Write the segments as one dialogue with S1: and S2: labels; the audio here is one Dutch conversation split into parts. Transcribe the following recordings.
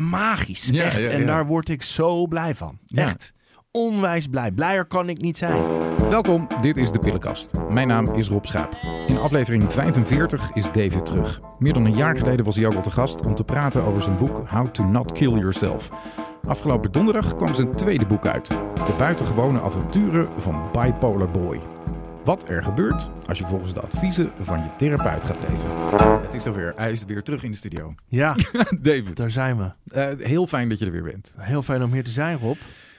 S1: magisch.
S2: Ja,
S1: echt.
S2: ja,
S1: En daar word ik zo blij van. Echt. Onwijs blij. Blijer kan ik niet zijn.
S2: Welkom, dit is de Pillenkast. Mijn naam is Rob Schaap. In aflevering 45 is David terug. Meer dan een jaar geleden was hij ook al te gast om te praten over zijn boek How to Not Kill Yourself. Afgelopen donderdag kwam zijn tweede boek uit. De buitengewone avonturen van Bipolar Boy. Wat er gebeurt als je volgens de adviezen van je therapeut gaat leven. Het is zover, hij is weer terug in de studio.
S1: Ja,
S2: David,
S1: daar zijn we.
S2: eh, heel fijn dat je er weer bent.
S1: Heel fijn om hier te zijn, Rob.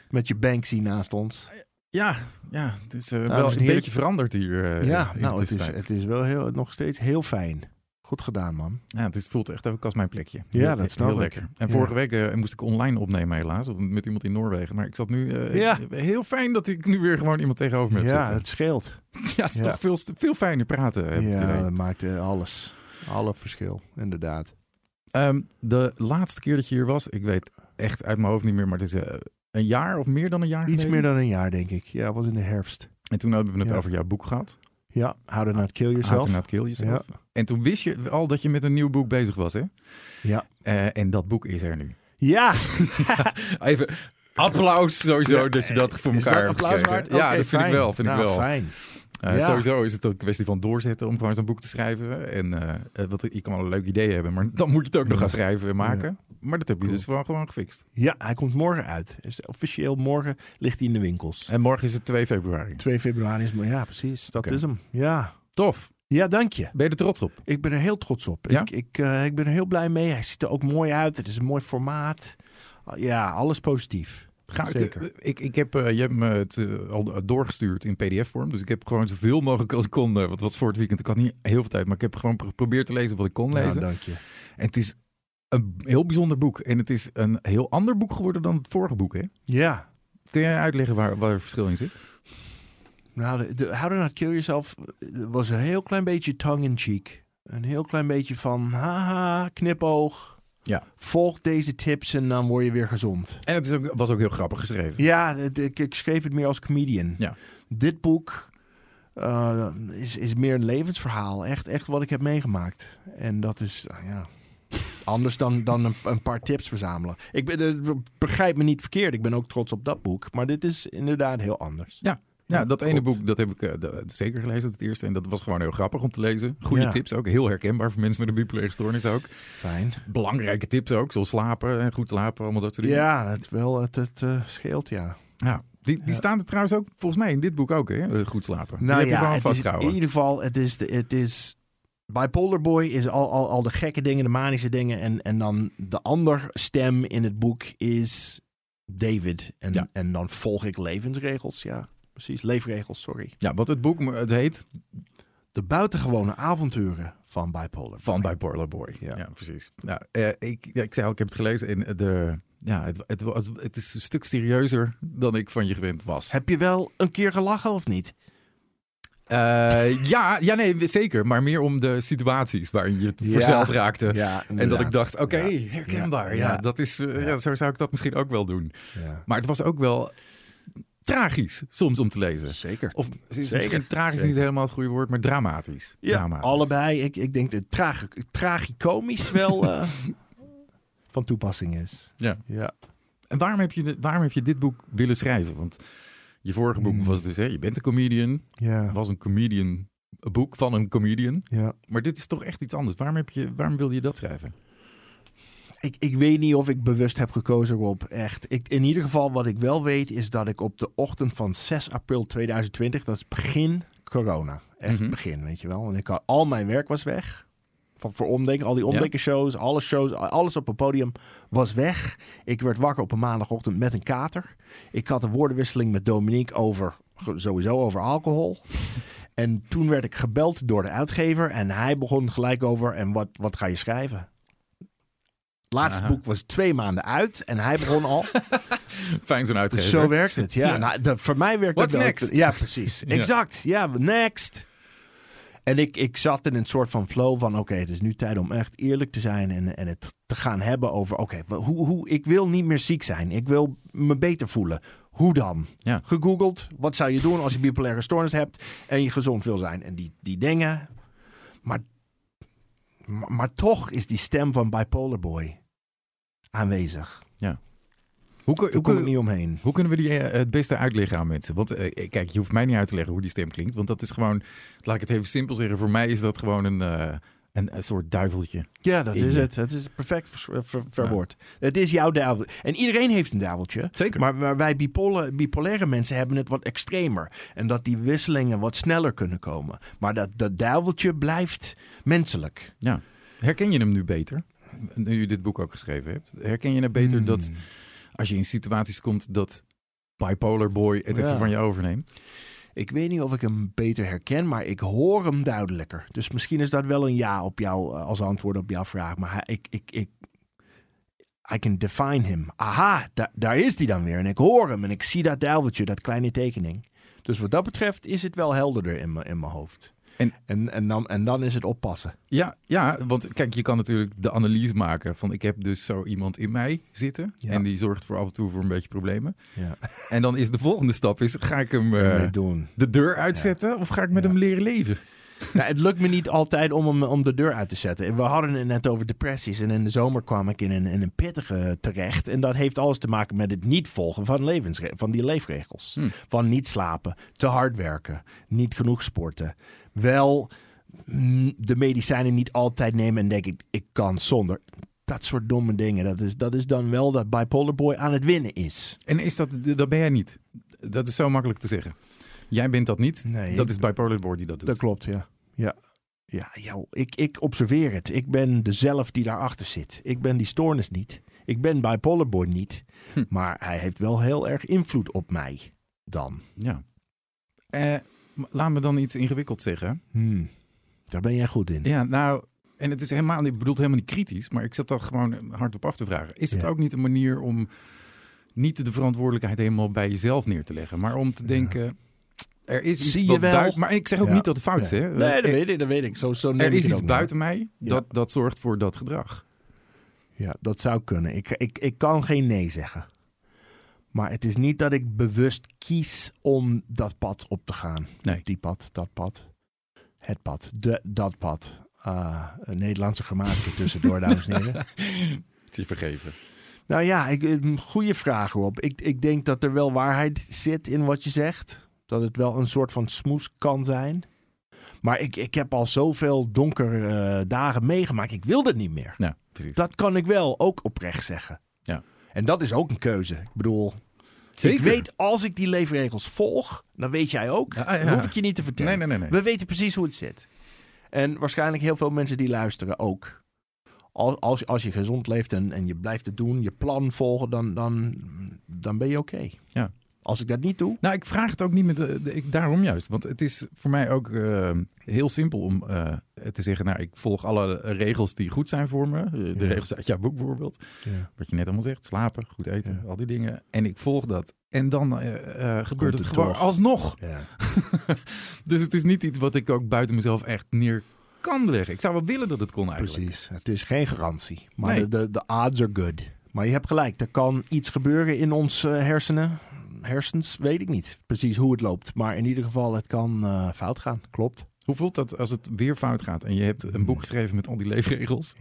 S1: Met je Banksy naast ons.
S2: Ja, ja het is eh,
S1: Dames
S2: wel
S1: en
S2: een beetje veranderd hier. eh,
S1: ja, nou, het is, het is wel heel, nog steeds heel fijn. Goed gedaan, man.
S2: Ja, het is, voelt echt ook als mijn plekje.
S1: Ja, dat snap
S2: heel
S1: ik.
S2: lekker. En
S1: Ja.
S2: vorige week eh, moest ik online opnemen helaas, met iemand in Noorwegen. Maar ik zat nu, eh,
S1: Ja.
S2: heel fijn dat ik nu weer gewoon iemand tegenover me heb
S1: Ja,
S2: zitten.
S1: het scheelt.
S2: Ja, het is
S1: ja.
S2: toch veel, veel fijner praten.
S1: Ja, dat maakt eh, alles. Alle verschil, inderdaad.
S2: Ehm, de laatste keer dat je hier was, ik weet echt uit mijn hoofd niet meer, maar het is een jaar of meer dan een jaar
S1: Iets
S2: geleden.
S1: meer dan een jaar, denk ik. Ja, was in de herfst.
S2: En toen hebben we het over jouw boek gehad,
S1: Ja, How to Not Kill
S2: How
S1: Yourself.
S2: to Not Kill Yourself. En toen wist je al dat je met een nieuw boek bezig was, hè?
S1: Ja.
S2: Eh, en dat boek is er nu.
S1: Ja,
S2: Even applaus sowieso
S1: Ja,
S2: dat je dat voor elkaar hebt
S1: applaus?
S2: Ja, dat vind ik wel. Vind ik
S1: Nou,
S2: wel.
S1: fijn.
S2: Eh,
S1: Ja.
S2: Sowieso is het ook een kwestie van doorzetten om gewoon zo'n boek te schrijven. En eh, wat, je kan wel een leuk idee hebben, maar dan moet je het ook nog gaan schrijven en maken. Maar dat heb je dus wel gewoon gefixt.
S1: Ja, hij komt morgen uit. Dus officieel morgen ligt hij in de winkels.
S2: En morgen is het 2 februari.
S1: 2 februari is... Ja, precies. Dat is hem. Ja.
S2: Tof.
S1: Ja, dank je.
S2: Ben je er trots op?
S1: Ik ben er heel trots op.
S2: Ja?
S1: Ik, ik, ik ben er heel blij mee. Hij ziet er ook mooi uit. Het is een mooi formaat. Ja, alles positief.
S2: Ga ik,
S1: Zeker.
S2: eh, ik, ik heb, eh, je hebt me het eh, al doorgestuurd in pdf-vorm. Dus ik heb gewoon zoveel mogelijk als ik kon. eh, wat was voor het weekend. Ik had niet heel veel tijd, maar ik heb gewoon geprobeerd te lezen wat ik kon lezen.
S1: dank je.
S2: En het is een heel bijzonder boek. En het is een heel ander boek geworden dan het vorige boek, hè?
S1: Ja.
S2: Kun jij uitleggen waar, waar het verschil in zit?
S1: Nou, de, de How to Not Kill Yourself was een heel klein beetje tongue-in-cheek. Een heel klein beetje van, haha, knipoog.
S2: Ja.
S1: Volg deze tips en dan word je weer gezond.
S2: En het is ook, was ook heel grappig geschreven.
S1: Ja, het- ik, ik schreef het meer als comedian.
S2: Ja.
S1: Dit boek eh, is, is meer een levensverhaal. Echt, echt wat ik heb meegemaakt. En dat is, nou ja, anders dan, dan een, een paar tips verzamelen. Ik ben, eh, begrijp me niet verkeerd, ik ben ook trots op dat boek. Maar dit is inderdaad heel anders.
S2: Ja, dat ene boek, dat heb ik eh, de- zeker gelezen, het eerste. En dat was gewoon heel grappig om te lezen. Goede
S1: Ja.
S2: tips ook, heel herkenbaar voor mensen met een bipolaire stoornis ook.
S1: Fijn.
S2: Belangrijke tips ook, zoals slapen en goed slapen, allemaal dat soort dingen.
S1: Ja, het, wel, het, het eh, scheelt, ja.
S2: Ja, die, die
S1: Ja.
S2: staan er trouwens ook volgens mij in dit boek ook, hè? eh, Goed slapen.
S1: Nou
S2: heb je
S1: ja, het is, in ieder geval, het is, de, het is... Bipolar Boy is al, al, al de gekke dingen, de manische dingen. En, en dan de andere stem in het boek is David. En,
S2: Ja.
S1: en dan volg ik levensregels, ja. Precies, leefregels, sorry.
S2: Ja, wat het boek, het heet
S1: De buitengewone avonturen van Bipolar
S2: Van. Bipolar Boy. Ja,
S1: Ja.
S2: precies. Nou, eh, ik, ja, ik zei al, ik heb het gelezen en de, ja, het, het, was, het is een stuk serieuzer dan ik van je gewend was.
S1: Heb je wel een keer gelachen of niet?
S2: Eh, ja, ja, nee, zeker. Maar meer om de situaties waarin je
S1: Ja.
S2: verzeild raakte.
S1: Ja,
S2: En dat ik dacht, oké, herkenbaar. Ja, dat is,
S1: Ja.
S2: ja, zo zou ik dat misschien ook wel doen.
S1: Ja.
S2: Maar het was ook wel tragisch soms om te lezen.
S1: Zeker.
S2: Of is
S1: Zeker,
S2: misschien tragisch
S1: zeker.
S2: niet helemaal het goede woord, maar dramatisch.
S1: Ja,
S2: dramatisch.
S1: allebei. Ik, ik denk dat tragi tragicomisch wel eh, van toepassing is.
S2: Ja.
S1: Ja.
S2: En waarom heb, je, waarom heb je dit boek willen schrijven? Want je vorige boek
S1: Hmm.
S2: was dus, hè, je bent een comedian.
S1: Ja.
S2: was een comedian, een boek van een comedian.
S1: ja.
S2: Maar dit is toch echt iets anders. Waarom, heb je, waarom wil je dat schrijven?
S1: Ik, ik weet niet of ik bewust heb gekozen op echt. Ik, in ieder geval, wat ik wel weet, is dat ik op de ochtend van 6 april 2020, dat is begin corona. Echt
S2: Mhm.
S1: begin, weet je wel. En ik had, al mijn werk was weg. Van, voor omdenken, al die omdenkenshows, alle shows, alles op het podium was weg. Ik werd wakker op een maandagochtend met een kater. Ik had een woordenwisseling met Dominique over, sowieso over alcohol. en toen werd ik gebeld door de uitgever en hij begon gelijk over, en wat, wat ga je schrijven? Het laatste
S2: Aha.
S1: boek was twee maanden uit en hij begon al.
S2: Fijn zo'n uitgever.
S1: Zo werkt het, ja.
S2: Ja.
S1: Nou, dat- voor mij werkt
S2: What's
S1: het ook.
S2: next?
S1: Ja, precies.
S2: Ja.
S1: Exact. Ja, next. En ik, ik zat in een soort van flow van... oké, het is nu tijd om echt eerlijk te zijn... en, en het te gaan hebben over... oké, hoe, hoe, ik wil niet meer ziek zijn. Ik wil me beter voelen. Hoe dan?
S2: Ja.
S1: Gegoogeld. Wat zou je doen als je bipolaire stoornis hebt... en je gezond wil zijn? En die, die dingen... Maar, maar, maar toch is die stem van Bipolar Boy... aanwezig.
S2: Hoe, kun-
S1: Daar
S2: hoe,
S1: kom ik
S2: kun-
S1: niet omheen.
S2: hoe kunnen we die eh, het beste uitleggen aan mensen? Want eh, kijk, je hoeft mij niet uit te leggen hoe die stem klinkt. Want dat is gewoon, laat ik het even simpel zeggen. Voor mij is dat gewoon een, eh, een, een soort duiveltje.
S1: Ja, dat is
S2: je.
S1: het. Het is perfect ver- ver- verwoord. Het is jouw duivel. En iedereen heeft een duiveltje.
S2: Zeker.
S1: Maar, maar wij bipole, bipolaire mensen hebben het wat extremer. En dat die wisselingen wat sneller kunnen komen. Maar dat, dat duiveltje blijft menselijk.
S2: Herken je hem nu beter? Nu je dit boek ook geschreven hebt. Herken je het beter
S1: Hmm.
S2: dat als je in situaties komt dat bipolar boy het
S1: Ja.
S2: even van je overneemt?
S1: Ik weet niet of ik hem beter herken, maar ik hoor hem duidelijker. Dus misschien is dat wel een ja op jou, eh, als antwoord op jouw vraag. Maar hij, ik, ik, ik, I can define him. Aha, da- daar is hij dan weer. En ik hoor hem en ik zie dat duiveltje, dat kleine tekening. Dus wat dat betreft is het wel helderder in mijn in mijn hoofd.
S2: En-
S1: En, en, dan, en dan is het oppassen.
S2: Ja, ja, want kijk, je kan natuurlijk de analyse maken van ik heb dus zo iemand in mij zitten.
S1: Ja.
S2: En die zorgt voor af en toe voor een beetje problemen.
S1: Ja.
S2: En dan is de volgende stap, is, ga ik hem eh,
S1: doen.
S2: de deur uitzetten of ga ik met hem leren leven?
S1: Nou, het lukt me niet altijd om hem om de deur uit te zetten. We hadden het net over depressies. En in de zomer kwam ik in een, in een pittige terecht. En dat heeft alles te maken met het niet volgen van, levensre- van die leefregels.
S2: Hm.
S1: Van niet slapen, te hard werken, niet genoeg sporten. Wel mm, de medicijnen niet altijd nemen en denken, ik kan zonder. Dat soort domme dingen. Dat is, dat is dan wel dat bipolar boy aan het winnen is.
S2: En is dat, dat ben jij niet. Dat is zo makkelijk te zeggen. Jij bent dat niet.
S1: Nee,
S2: dat
S1: ik-
S2: is bipolar boy die dat doet.
S1: Dat klopt, ja. Ja, ja joh, ik, ik observeer het. Ik ben de zelf die daarachter zit. Ik ben die stoornis niet. Ik ben bipolar boy niet.
S2: Hm.
S1: Maar hij heeft wel heel erg invloed op mij dan.
S2: Ja. Eh, laat me dan iets ingewikkeld zeggen.
S1: Hmm, Daar ben jij goed in.
S2: Ja, nou, en het is helemaal, ik bedoel helemaal niet kritisch, maar ik zat daar gewoon hardop af te vragen. Is het
S1: Ja.
S2: ook niet een manier om niet de verantwoordelijkheid helemaal bij jezelf neer te leggen, maar om te denken, er is iets
S1: Zie je wel?
S2: buiten- maar ik zeg ook
S1: Ja.
S2: niet dat het fout is,
S1: Ja.
S2: hè?
S1: Nee, dat
S2: er,
S1: weet ik. Dat weet ik. Zo, zo
S2: er is iets buiten mij
S1: Ja.
S2: dat, dat zorgt voor dat gedrag.
S1: Ja, dat zou kunnen. Ik, ik, ik kan geen nee zeggen. Maar het is niet dat ik bewust kies om dat pad op te gaan.
S2: Nee.
S1: Die pad, dat pad. Het pad, de, dat pad. Ah, een Nederlandse grammatica tussendoor, dames en heren.
S2: Het is vergeven.
S1: Nou ja, ik, een goede vraag Rob. Ik, ik denk dat er wel waarheid zit in wat je zegt. Dat het wel een soort van smoes kan zijn. Maar ik, ik heb al zoveel donkere eh, dagen meegemaakt. Ik wil dat niet meer.
S2: Ja, precies.
S1: Dat kan ik wel ook oprecht zeggen.
S2: Ja.
S1: En dat is ook een keuze. Ik bedoel,
S2: Zeker.
S1: ik weet als ik die leefregels volg, dan weet jij ook.
S2: Ja, ja.
S1: Dan hoef ik je niet te vertellen.
S2: Nee, nee, nee. nee.
S1: We weten precies hoe het zit. En waarschijnlijk heel veel mensen die luisteren ook. Als, als, als je gezond leeft en, en je blijft het doen, je plan volgen, dan, dan, dan ben je oké.
S2: Ja.
S1: Als ik dat niet doe,
S2: Nou, ik vraag het ook niet met de, de- ik, daarom juist. Want het is voor mij ook eh, heel simpel om eh, te zeggen: Nou, ik volg alle regels die goed zijn voor me. Eh, De
S1: Ja.
S2: regels uit jouw boek bijvoorbeeld. Wat je net allemaal zegt: slapen, goed eten,
S1: Ja.
S2: al die dingen. En ik volg dat. En dan gebeurt het
S1: het
S2: gewoon
S1: toch.
S2: alsnog.
S1: ja.
S2: Dus het is niet iets wat ik ook buiten mezelf echt neer kan leggen. Ik zou wel willen dat het kon eigenlijk.
S1: precies. Het is geen garantie. Maar
S2: Nee.
S1: de, de, de odds are good. Maar je hebt gelijk, er kan iets gebeuren in ons eh, hersenen. Hersens, weet ik niet precies hoe het loopt. Maar in ieder geval, het kan eh, fout gaan. Klopt.
S2: Hoe voelt dat als het weer fout gaat en je hebt een boek geschreven met al die leefregels?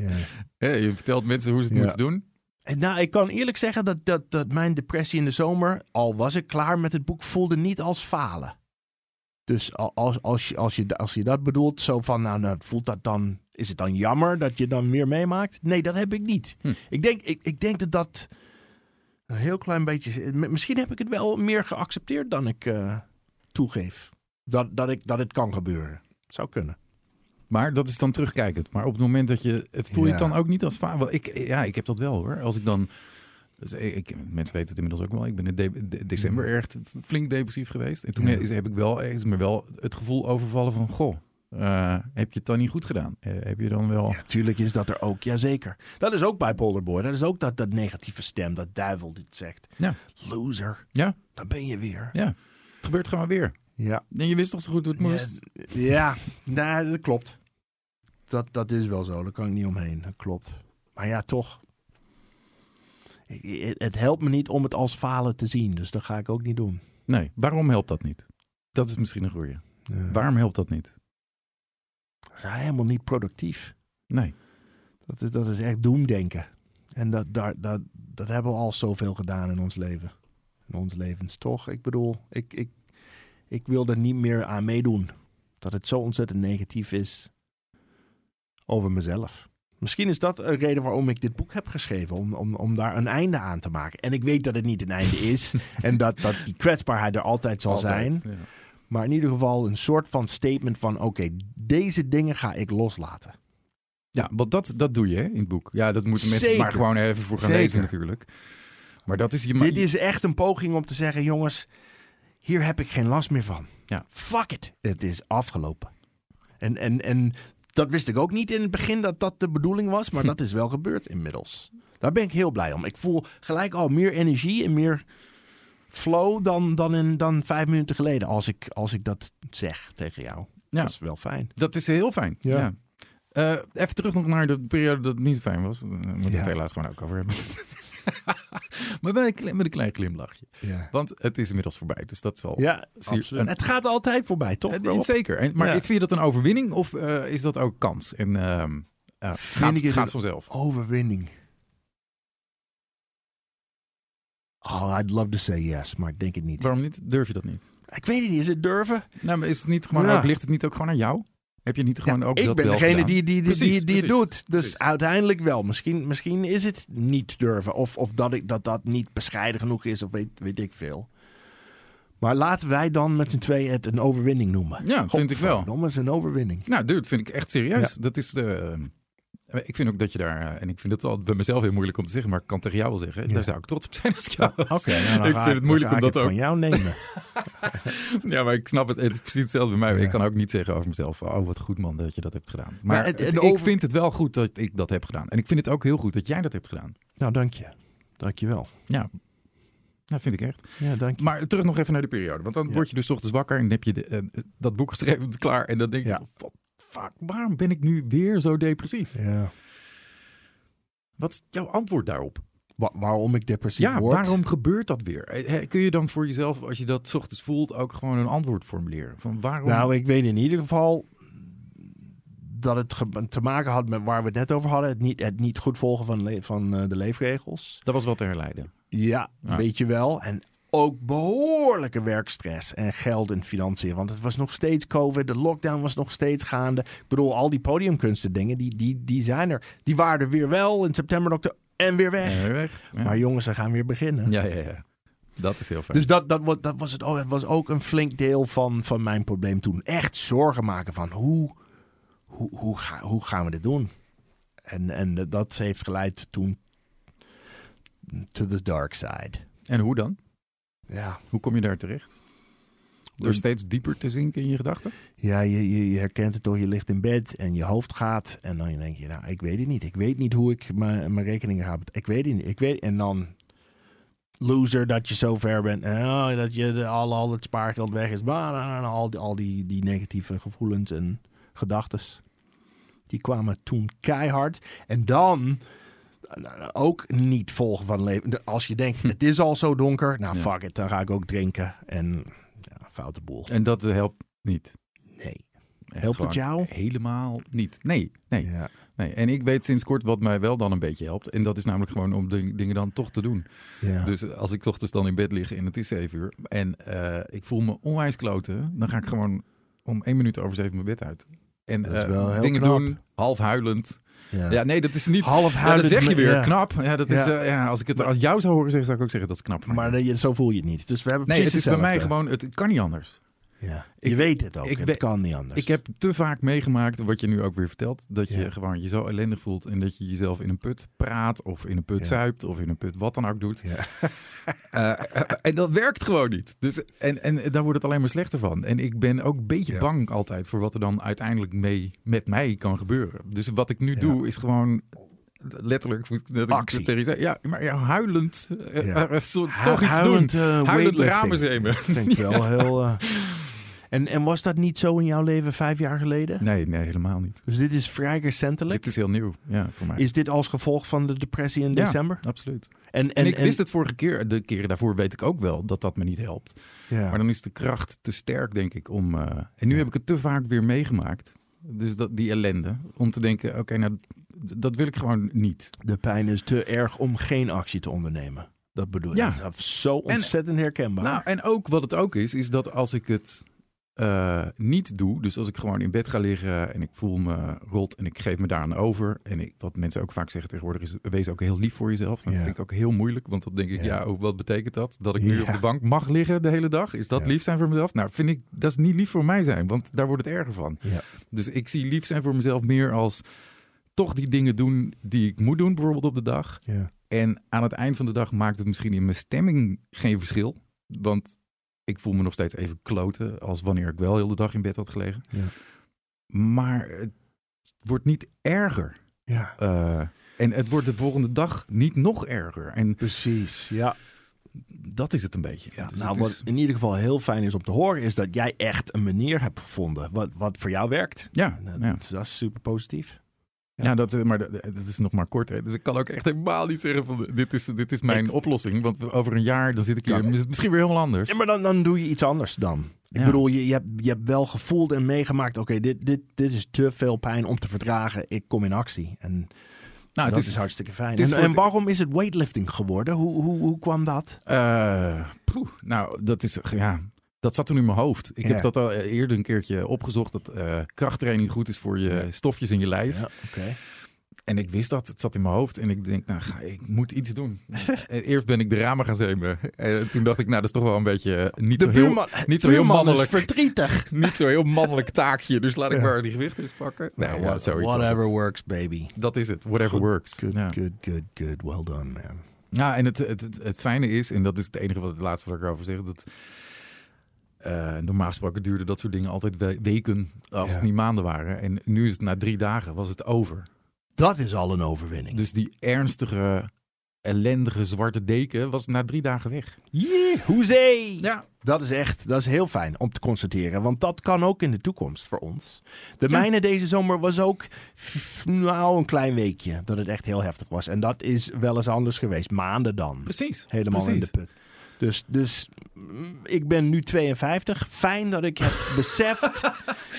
S2: Je vertelt mensen hoe ze het moeten doen.
S1: En nou, ik kan eerlijk zeggen dat, dat, dat mijn depressie in de zomer, al was ik klaar met het boek, voelde niet als falen. Dus al- als, als, je, als, je, als je dat bedoelt, zo van, nou, nou, voelt dat dan, is het dan jammer dat je dan meer meemaakt? Nee, dat heb ik niet.
S2: Hm.
S1: Ik, denk, ik, ik denk dat dat een heel klein beetje, misschien heb ik het wel meer geaccepteerd dan ik eh, toegeef. Dat, dat, ik, dat het kan gebeuren. Zou kunnen.
S2: Maar dat is dan terugkijkend. Maar op het moment dat je... Voel je het
S1: Ja.
S2: dan ook niet als vader? Want ik, ja, ik heb dat wel hoor. Als ik dan... Dus ik, mensen weten het inmiddels ook wel. Ik ben in de, de- december erg flink depressief geweest. En toen
S1: Ja.
S2: is, heb ik wel, is me wel het gevoel overvallen van... Goh, eh, heb je het dan niet goed gedaan? Eh, heb je dan wel...
S1: Ja, tuurlijk is dat er ook. Jazeker. Dat is ook bipolar boy. Dat is ook dat, dat negatieve stem, dat duivel die het zegt.
S2: Ja.
S1: Loser.
S2: Ja.
S1: Dan ben je weer.
S2: Ja, het gebeurt gewoon weer.
S1: Ja.
S2: En je wist toch zo goed hoe het moest?
S1: Ja, ja nou, dat klopt. Dat, dat is wel zo. Daar kan ik niet omheen. Dat klopt. Maar ja, toch. Ik- Het, helpt me niet om het als falen te zien. Dus dat ga ik ook niet doen.
S2: Nee, waarom helpt dat niet? Dat is misschien een goeie.
S1: Ja.
S2: Waarom helpt dat niet?
S1: Dat is helemaal niet productief.
S2: Nee.
S1: Dat is, dat is echt doemdenken. En dat, daar, dat, dat hebben we al zoveel gedaan in ons leven. In ons levens, toch? Ik bedoel, ik, ik, ik wil er niet meer aan meedoen. Dat het zo ontzettend negatief is over mezelf. Misschien is dat een reden waarom ik dit boek heb geschreven. Om, om, om daar een einde aan te maken. En ik weet dat het niet een einde is. en dat, dat die kwetsbaarheid er altijd zal
S2: Altijd,
S1: zijn.
S2: ja.
S1: Maar in ieder geval een soort van statement van... Oké, deze dingen ga ik loslaten.
S2: Ja, want dat, dat doe je hè, in het boek. Ja, dat moeten mensen
S1: Zeker.
S2: maar gewoon even voor gaan
S1: Zeker.
S2: lezen natuurlijk. Maar dat is je...
S1: Dit is echt een poging om te zeggen... Jongens, hier heb ik geen last meer van.
S2: Ja.
S1: Fuck it. Het is afgelopen. En, en, en dat wist ik ook niet in het begin dat dat de bedoeling was. Maar dat is wel gebeurd inmiddels. Daar ben ik heel blij om. Ik voel gelijk al meer energie en meer flow dan, dan, in, dan vijf minuten geleden. Als ik, als ik dat zeg tegen jou.
S2: Ja.
S1: Dat is wel fijn.
S2: Dat is heel fijn. Ja.
S1: Ja.
S2: Eh, even terug nog naar de periode dat het niet zo fijn was. Daar moeten we het
S1: Ja.
S2: helaas gewoon ook over hebben. maar met een, klein- met een klein glimlachje.
S1: Ja,
S2: Want het is inmiddels voorbij. Dus dat is wel...
S1: ja absoluut. Het gaat altijd voorbij, toch?
S2: Eh,
S1: Rob?
S2: zeker. En, maar
S1: Ja.
S2: vind je dat een overwinning of eh, is dat ook kans? En ehm eh, gaat,
S1: ik het
S2: gaat vanzelf?
S1: Overwinning. Oh, I'd love to say yes, maar ik denk het niet.
S2: Waarom niet? Durf je dat niet?
S1: Ik weet het niet. Is het durven?
S2: Nou, maar is het niet gewoon
S1: Ja.
S2: ook, ligt het niet ook gewoon aan jou? Heb je niet gewoon ook
S1: ik
S2: dat
S1: ben
S2: wel
S1: degene
S2: gedaan?
S1: die, die, die,
S2: Precies,
S1: die, die het doet. Dus
S2: precies.
S1: uiteindelijk wel. Misschien, misschien is het niet durven. Of, of dat, ik, dat dat niet bescheiden genoeg is. Of weet, weet ik veel. Maar laten wij dan met z'n tweeën het een overwinning noemen.
S2: Ja, vind ik wel.
S1: Het is een overwinning.
S2: Nou, dude, vind ik echt serieus. Dat is de. Ik vind ook dat je daar, eh, en ik vind het al bij mezelf heel moeilijk om te zeggen, maar ik kan tegen jou wel zeggen,
S1: Ja.
S2: daar zou ik trots op zijn als ik jou was.
S1: Oké, nou,
S2: ik vind het moeilijk om dat ook.
S1: van jou nemen.
S2: Ja, maar ik snap het. Het is precies hetzelfde bij mij.
S1: Ja.
S2: Ik kan ook niet zeggen over mezelf, oh wat goed man dat je dat hebt gedaan. Maar
S1: Maar het-
S2: het-
S1: het
S2: ik vind het wel goed dat ik dat heb gedaan. En ik vind het ook heel goed dat jij dat hebt gedaan.
S1: nou, dank je. Dank je wel.
S2: Ja, dat vind ik echt.
S1: Ja, dank je.
S2: Maar terug nog even naar de periode. Want dan
S1: Ja.
S2: word je dus ochtends wakker en dan heb je de, eh, dat boek geschreven, klaar. En dan denk je,
S1: Ja.
S2: Wat fuck, waarom ben ik nu weer zo depressief?
S1: Ja.
S2: Wat is jouw antwoord daarop?
S1: Wa- waarom ik depressief
S2: Ja,
S1: word?
S2: waarom gebeurt dat weer? Eh, hè, Kun je dan voor jezelf, als je dat 's ochtends voelt, ook gewoon een antwoord formuleren? Van waarom?
S1: Nou, ik weet in ieder geval dat het te maken had met waar we het net over hadden. Het niet, het niet goed volgen van, le- van eh, de leefregels.
S2: dat was wel te herleiden.
S1: Ja,
S2: Ja.
S1: weet je wel. En ook behoorlijke werkstress en geld en financiën. Want het was nog steeds COVID. De lockdown was nog steeds gaande. Ik bedoel, al die podiumkunsten dingen, die, die, die zijn er. Die waren er weer wel in september, oktober en weer weg.
S2: En weer weg. Ja.
S1: Maar jongens, ze gaan weer beginnen.
S2: ja, ja, ja. Dat is heel fijn.
S1: Dus dat, dat, wa- dat was het, ook, het was ook een flink deel van, van mijn probleem toen. Echt zorgen maken van hoe, hoe, hoe, ga, hoe gaan we dit doen? En, en dat heeft geleid toen to the dark side.
S2: En hoe dan?
S1: Ja,
S2: Hoe kom je daar terecht? Door steeds dieper te zinken in je gedachten?
S1: ja je, je, je herkent het toch, je ligt in bed en je hoofd gaat. En dan denk je, nou, ik weet het niet. Ik weet niet hoe ik mijn, mijn rekeningen ga Ik weet het niet. Ik weet, en dan loser dat je zo ver bent. En, oh, dat je de, al, al het spaargeld weg is. Bah, al, die, al die, die negatieve gevoelens en gedachten. Die kwamen toen keihard. En dan ook niet volgen van leven. Als je denkt, het is al zo donker. Nou,
S2: Ja.
S1: fuck it. Dan ga ik ook drinken. En ja, foute boel.
S2: En dat helpt niet.
S1: Nee.
S2: Echt
S1: Helpt het jou?
S2: Helemaal niet. Nee, nee,
S1: Ja.
S2: nee. En ik weet sinds kort wat mij wel dan een beetje helpt. En dat is namelijk gewoon om dingen dan toch te doen.
S1: Ja.
S2: Dus als ik 's ochtends dan in bed lig en het is 7 uur en eh, ik voel me onwijs kloten, dan ga ik gewoon om één minuut over zeven mijn bed uit. En
S1: Dat is wel heel
S2: dingen
S1: knap.
S2: doen, half huilend.
S1: Ja.
S2: Ja, nee, dat is niet.
S1: Half
S2: Ja, dan
S1: huilend.
S2: zeg je weer
S1: ja.
S2: knap. Ja, dat is,
S1: Ja.
S2: eh, ja, als ik het als jou zou horen zeggen, zou ik ook zeggen dat is knap. van
S1: Maar
S2: je.
S1: dat je- zo voel je het niet. Dus we hebben
S2: nee, het is bij mij gewoon, het kan niet anders.
S1: Ja.
S2: Ik-
S1: je weet het ook.
S2: ik
S1: het kan niet anders.
S2: Ik heb te vaak meegemaakt, wat je nu ook weer vertelt, dat je gewoon je zo ellendig voelt en dat je jezelf in een put praat of in een put
S1: Ja.
S2: zuipt of in een put wat dan ook doet.
S1: Ja.
S2: Eh, eh, en dat werkt gewoon niet. Dus, en, en daar wordt het alleen maar slechter van. En ik ben ook een beetje bang altijd voor wat er dan uiteindelijk mee met mij kan gebeuren. Dus wat ik nu doe is gewoon letterlijk dat ik
S1: Actie.
S2: tegen zei, ja, maar ja, huilend, eh,
S1: Ja.
S2: zo-
S1: Hu-
S2: toch iets
S1: huilend,
S2: doen. Huilend ramen zemen.
S1: ik wel heel... En, en was dat niet zo in jouw leven vijf jaar geleden?
S2: Nee, nee, helemaal niet.
S1: Dus dit is vrij recentelijk.
S2: Dit is heel nieuw, ja, voor mij.
S1: Is dit als gevolg van de depressie in
S2: Ja.
S1: december?
S2: Absoluut.
S1: En, en,
S2: En, ik wist het vorige keer, de keren daarvoor weet ik ook wel dat dat me niet helpt.
S1: Ja.
S2: Maar dan is de kracht te sterk, denk ik, om... eh, en nu
S1: Ja.
S2: heb ik het te vaak weer meegemaakt. Dus dat, die ellende. Om te denken, oké, nou, dat wil ik gewoon niet.
S1: De pijn is te erg om geen actie te ondernemen. Dat bedoel ik.
S2: Ja.
S1: Dat is zo ontzettend herkenbaar.
S2: Nou, en ook wat het ook is, is dat als ik het eh, niet doe, dus als ik gewoon in bed ga liggen en ik voel me rot en ik geef me daaraan over. En ik, wat mensen ook vaak zeggen tegenwoordig is, wees ook heel lief voor jezelf. Dat
S1: Ja.
S2: vind ik ook heel moeilijk, want dan denk ik,
S1: Ja.
S2: ja, oh, wat betekent dat? Dat ik nu
S1: Ja.
S2: op de bank mag liggen de hele dag? Is dat lief zijn voor mezelf? Nou, vind ik, dat is niet lief voor mij zijn, want daar wordt het erger van. Dus ik zie lief zijn voor mezelf meer als toch die dingen doen die ik moet doen, bijvoorbeeld op de dag.
S1: ja.
S2: En aan het eind van de dag maakt het misschien in mijn stemming geen verschil. Want ik voel me nog steeds even kloten als wanneer ik wel heel de dag in bed had gelegen.
S1: Ja.
S2: Maar het wordt niet erger.
S1: ja.
S2: Eh, en het wordt de volgende dag niet nog erger. En
S1: Precies, ja.
S2: dat is het een beetje.
S1: ja.
S2: Dus
S1: nou,
S2: het
S1: wat in ieder geval heel fijn is om te horen, is dat jij echt een manier hebt gevonden wat, wat voor jou werkt.
S2: ja,
S1: En dat,
S2: ja.
S1: dat is super positief.
S2: Ja, dat, eh, maar dat, dat is nog maar kort. Hè. Dus ik kan ook echt helemaal niet zeggen van dit is, dit is mijn
S1: Ik-
S2: oplossing. Want over een jaar dan zit ik hier.
S1: Kan-
S2: Is het misschien weer helemaal anders.
S1: Ja, maar dan, dan doe je iets anders dan. Ik
S2: Ja.
S1: bedoel, je, je, hebt, je hebt wel gevoeld en meegemaakt, oké, dit, dit, dit is te veel pijn om te verdragen. Ik kom in actie. En
S2: nou,
S1: dat
S2: het
S1: is,
S2: is,
S1: hartstikke fijn.
S2: is
S1: En, en waarom is het weightlifting geworden? Hoe, hoe, hoe kwam dat?
S2: Eh, poeh, nou, dat is ja. Dat zat toen in mijn hoofd. Ik
S1: Ja.
S2: heb dat al eerder een keertje opgezocht. Dat eh, krachttraining goed is voor je
S1: Ja.
S2: stofjes in je lijf.
S1: Ja.
S2: En ik wist dat. Het zat in mijn hoofd. En ik denk, nou, ga, ik moet iets doen. En Eerst ben ik de ramen gaan zemen. En toen dacht ik, nou, dat is toch wel een beetje eh, niet,
S1: De
S2: zo heel, niet zo heel mannelijk.
S1: verdrietig.
S2: niet zo heel mannelijk taakje. Dus laat ik maar die gewicht eens pakken.
S1: Nou,
S2: ja, was
S1: whatever works, baby.
S2: Dat is het. Whatever works.
S1: Good, good, good, good. Well done, man.
S2: Ja, en het, het, het, het fijne is, en dat is het enige wat het laatste wat ik erover zeg, dat eh, normaal gesproken duurde dat soort dingen altijd we- weken, als
S1: Ja.
S2: het niet maanden waren. En nu is het na drie dagen, was het over.
S1: Dat is al een overwinning.
S2: Dus die ernstige, ellendige zwarte deken was na drie dagen weg.
S1: Yeah, hoezee!
S2: Ja,
S1: Dat is echt, dat is heel fijn om te constateren. Want dat kan ook in de toekomst voor ons. De
S2: Ja.
S1: mijne deze zomer was ook, nou, een klein weekje. Dat het echt heel heftig was. En dat is wel eens anders geweest. Maanden dan.
S2: precies.
S1: Helemaal in de put. Dus, dus mm, ik ben nu 52. Fijn dat ik heb beseft,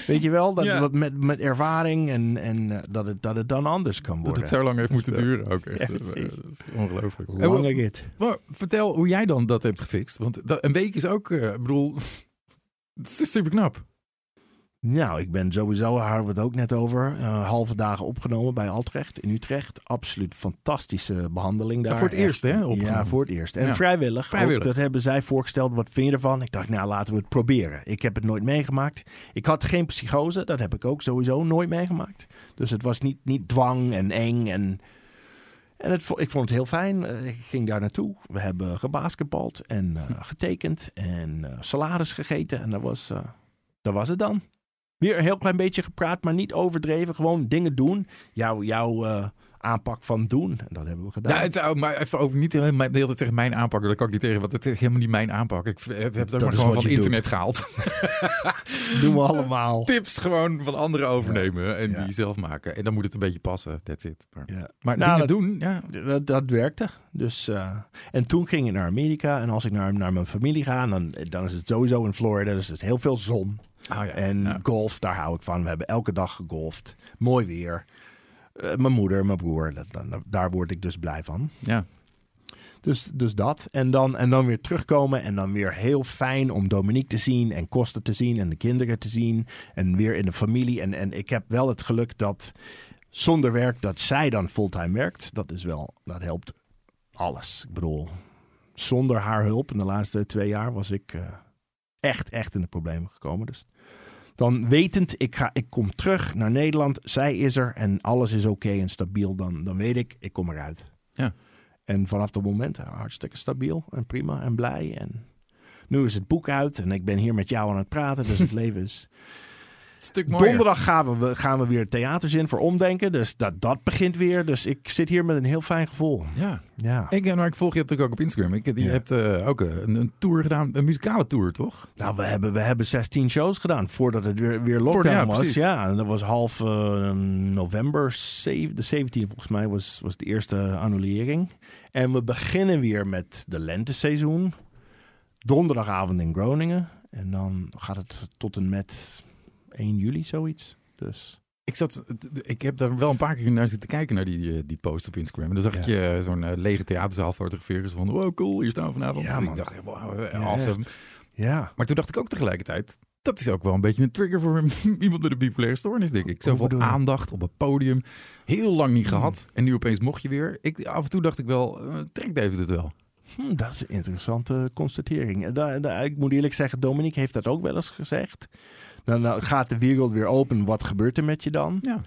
S1: weet je wel, dat,
S2: Ja.
S1: dat met, met ervaring en, en eh, dat, het, dat het dan anders kan
S2: Dat
S1: worden.
S2: het zo lang heeft moeten
S1: Zo.
S2: duren ook echt.
S1: Ja,
S2: Dat is, dat ongelooflijk. En
S1: Lange rit.
S2: wa- vertel hoe jij dan dat hebt gefixt. Want dat, een week is ook, eh, ik bedoel, het is super knap.
S1: Nou, ik ben sowieso, daar hadden we het ook net over, eh, halve dagen opgenomen bij Altrecht in Utrecht. Absoluut fantastische behandeling daar.
S2: voor het eerst, hè,
S1: Ja, voor het eerst. En
S2: Ja.
S1: vrijwillig.
S2: Vrijwillig.
S1: Ook, dat hebben zij voorgesteld. Wat vind je ervan? Ik dacht, nou, laten we het proberen. Ik heb het nooit meegemaakt. Ik had geen psychose. Dat heb ik ook sowieso nooit meegemaakt. Dus het was niet, niet dwang en eng en... En het, ik vond het heel fijn. Eh, Ik ging daar naartoe. We hebben gebasketbald en eh, getekend en eh salades gegeten. En dat was, dat was het dan. Weer een heel klein beetje gepraat, maar niet overdreven. Gewoon dingen doen. Jouw, jouw eh, aanpak van doen. En dat hebben we gedaan.
S2: Ja, het, zou- maar even over niet heel- de hele tijd zeggen mijn aanpak, daar kan ik niet tegen, want het is helemaal niet mijn aanpak. Ik heb heb het ook
S1: Dat
S2: maar gewoon van internet gehaald.
S1: doen we allemaal.
S2: Tips gewoon van anderen overnemen en
S1: Ja.
S2: die zelf maken. En dan moet het een beetje passen, that's it. Maar,
S1: Ja.
S2: maar
S1: Nou,
S2: dingen
S1: dat-
S2: doen, ja.
S1: Dat, dat werkte. Dus, eh, en toen ging ik naar Amerika. En als ik naar, naar mijn familie ga, dan, dan is het sowieso in Florida. Dus er is heel veel zon.
S2: Oh, ja.
S1: En
S2: Ja.
S1: golf, daar hou ik van. We hebben elke dag gegolfd. Mooi weer. Eh, mijn moeder, mijn broer, dat, daar word ik dus blij van.
S2: ja.
S1: Dus, dus dat. En dan, en dan weer terugkomen. En dan weer heel fijn om Dominique te zien. En Kosten te zien. En de kinderen te zien. En weer in de familie. En, en ik heb wel het geluk dat zonder werk, dat zij dan fulltime werkt. Dat is wel, dat helpt alles. Ik bedoel, zonder haar hulp in de laatste twee jaar was ik eh, echt, echt in de problemen gekomen. Dus dan wetend, ik, ga, ik kom terug naar Nederland. Zij is er en alles is oké en stabiel. Dan, dan weet ik, ik kom eruit.
S2: Ja.
S1: En vanaf dat moment eh, hartstikke stabiel en prima en blij. En nu is het boek uit en ik ben hier met jou aan het praten. Dus het leven is...
S2: Stuk mooier.
S1: Donderdag gaan we, gaan we weer theaters in voor omdenken. Dus dat, dat begint weer. Dus ik zit hier met een heel fijn gevoel.
S2: Ja.
S1: Ja.
S2: Ik, eh, maar ik volg je natuurlijk ook op Instagram. Ik, je
S1: Ja.
S2: hebt eh, ook een, een tour gedaan, een muzikale tour, toch?
S1: Nou, we hebben, we hebben 16 shows gedaan voordat het weer, weer lockdown
S2: ja,
S1: was.
S2: precies.
S1: Ja, en dat was half eh, november, de 17e volgens mij was, was de eerste annulering. En we beginnen weer met de lenteseizoen. Donderdagavond in Groningen. En dan gaat het tot en met 1 juli zoiets. Dus
S2: Ik, zat, ik heb daar wel een paar keer naar zitten kijken, naar die, eh, die post op Instagram. En dan zag ik
S1: Ja.
S2: je zo'n eh, lege theaterzaal fotograferen. Zo van, wow, cool, hier staan we vanavond.
S1: Ja,
S2: En ik dacht, wow, eh,
S1: Ja.
S2: Maar toen dacht ik ook tegelijkertijd, dat is ook wel een beetje een trigger voor iemand met een bipolaire stoornis, denk ik. Zoveel aandacht op het podium, heel lang niet
S1: Hmm.
S2: gehad. En nu opeens mocht je weer. Ik, af en toe dacht ik wel, eh, trekt David het wel?
S1: Hm, dat is een interessante constatering. Ik moet eerlijk zeggen, Dominique heeft dat ook wel eens gezegd. Dan nou, gaat de wereld weer open. Wat gebeurt er met je dan?
S2: Ja.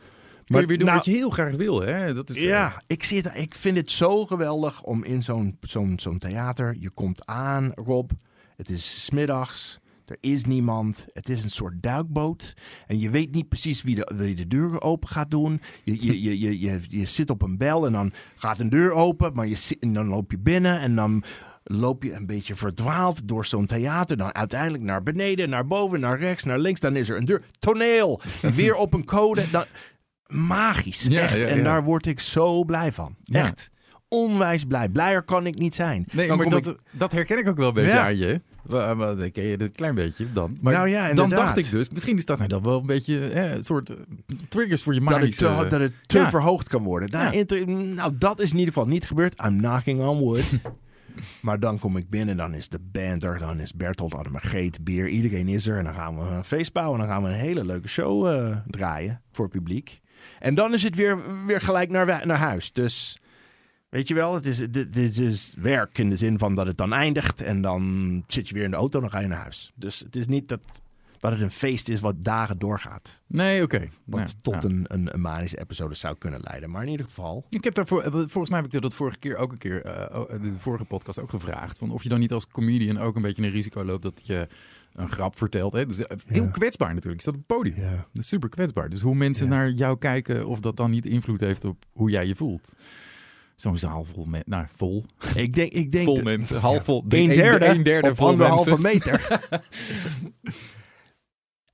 S1: Maar
S2: je weer doen
S1: nou-
S2: wat je heel graag wil, hè? Dat is,
S1: Ja, ik, zie het, ik vind het zo geweldig om in zo'n zo'n zo'n theater. Je komt aan, Rob. Het is smiddags. Er is niemand. Het is een soort duikboot. En je weet niet precies wie de, wie de deuren open gaat doen. Je, je, je, je, je, je zit op een bel en dan gaat een deur open. Maar je, zit- en dan loop je binnen en dan loop je een beetje verdwaald door zo'n theater. Dan uiteindelijk naar beneden, naar boven, naar rechts, naar links. Dan is er een deur. Toneel. Weer op een code. Dan, magisch.
S2: Ja,
S1: echt.
S2: ja,
S1: En daar word ik zo blij van. Echt. Onwijs blij. Blijer kan ik niet zijn.
S2: Nee,
S1: Dan
S2: maar dat,
S1: ik-
S2: dat herken ik ook wel een beetje
S1: Ja.
S2: aan je. Dat ken je een klein beetje dan. Maar
S1: Nou ja,
S2: dan dacht ik dus, misschien is dat nou dan wel een beetje hè, een soort eh, triggers voor je
S1: dat het
S2: magische...
S1: te, dat het te
S2: Ja.
S1: verhoogd kan worden. Nou,
S2: Ja.
S1: nou, dat is in ieder geval niet gebeurd. I'm knocking on wood. maar dan kom ik binnen, dan is de band er, dan is Bertolt Ademageet, Bier, iedereen is er. En dan gaan we een feest bouwen en dan gaan we een hele leuke show eh, draaien voor het publiek. En dan is het weer, weer gelijk naar, naar huis. Dus weet je wel, het is, dit is werk in de zin van dat het dan eindigt. En dan zit je weer in de auto en dan ga je naar huis. Dus het is niet dat, dat het een feest is wat dagen doorgaat.
S2: Nee, oké.
S1: Wat
S2: Ja,
S1: tot
S2: ja.
S1: Een, een, een manische episode zou kunnen leiden. Maar in ieder geval.
S2: Ik heb daarvoor, eh, volgens mij heb ik dat vorige keer ook een keer, oh, de vorige podcast ook gevraagd. Van of je dan niet als comedian ook een beetje een risico loopt dat je een grap vertelt. Hè? Dus eh, heel
S1: Ja.
S2: kwetsbaar natuurlijk. Je staat op het podium.
S1: Ja.
S2: Dat is super kwetsbaar. Dus hoe mensen naar jou kijken, of dat dan niet invloed heeft op hoe jij je voelt. Zo'n zaal vol met, nou vol,
S1: Ik denk, ik denk
S2: vol
S1: dat-
S2: mensen, half vol,
S1: Een derde,
S2: een derde
S1: op
S2: vol
S1: anderhalve meter.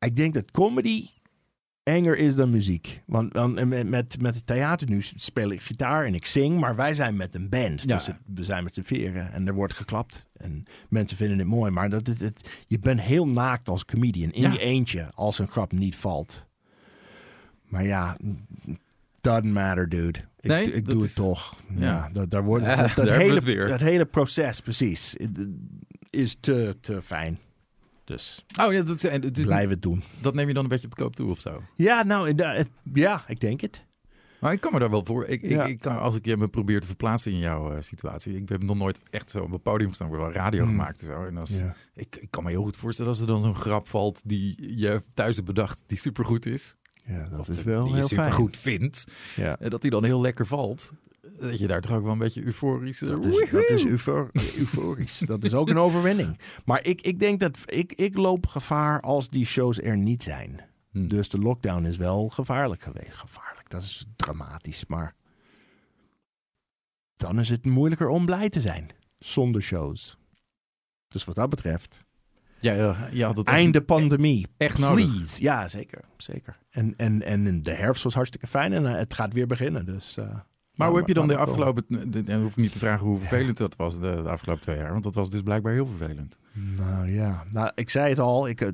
S1: ik denk dat comedy enger is dan muziek. Want, want met, met, met het theater nu speel ik gitaar en ik zing, maar wij zijn met een band.
S2: Ja.
S1: Dus het- we zijn met z'n veren en er wordt geklapt. En mensen vinden het mooi, maar dat, het, het, je bent heel naakt als comedian in
S2: Ja.
S1: je eentje als een grap niet valt. Maar ja, doesn't matter, dude. Ik,
S2: Nee,
S1: ik
S2: dat
S1: doe
S2: is-
S1: het toch. Ja,
S2: Ja.
S1: dat, daar wordt, dat, dat hele, dat hele proces, precies, is te, te fijn. Dus
S2: Oh ja, dat, is- en, dus,
S1: blijf het doen.
S2: dat neem je dan een beetje op de koop toe of zo.
S1: Ja, nou, het- ja, ik denk het.
S2: Maar ik kan me daar wel voor. Ik,
S1: Ja.
S2: ik, ik kan, als ik je me probeer te verplaatsen in jouw eh, situatie. Ik heb nog nooit echt zo op het podium gestaan. Ik heb wel radio
S1: Hmm.
S2: gemaakt en zo. En als,
S1: Ja.
S2: ik, ik kan me heel goed voorstellen als er dan zo'n grap valt die je thuis hebt bedacht, die supergoed is.
S1: Ja, dat
S2: Of
S1: is
S2: die
S1: wel
S2: je
S1: heel fijn.
S2: supergoed vindt.
S1: Ja.
S2: En dat die dan heel lekker valt. Dat je daar toch ook wel een beetje euforisch... eh,
S1: Dat is, dat is eufor- euforisch. dat is ook een overwinning. Maar ik, ik denk dat ik, ik loop gevaar als die shows er niet zijn.
S2: Hmm.
S1: Dus de lockdown is wel gevaarlijk geweest. Gevaarlijk, dat is dramatisch. Maar dan is het moeilijker om blij te zijn zonder shows. Dus wat dat betreft,
S2: Ja, ja, je had het echt-
S1: einde pandemie.
S2: echt nodig.
S1: Please. Ja, zeker. zeker. En, en, en de herfst was hartstikke fijn en eh, het gaat weer beginnen. Dus, eh,
S2: Maar hoe heb je dan de afgelopen... En hoef ik niet te vragen hoe vervelend dat was de, de afgelopen twee jaar. Want dat was dus blijkbaar heel vervelend.
S1: Nou ja, nou, ik zei het al. Ik,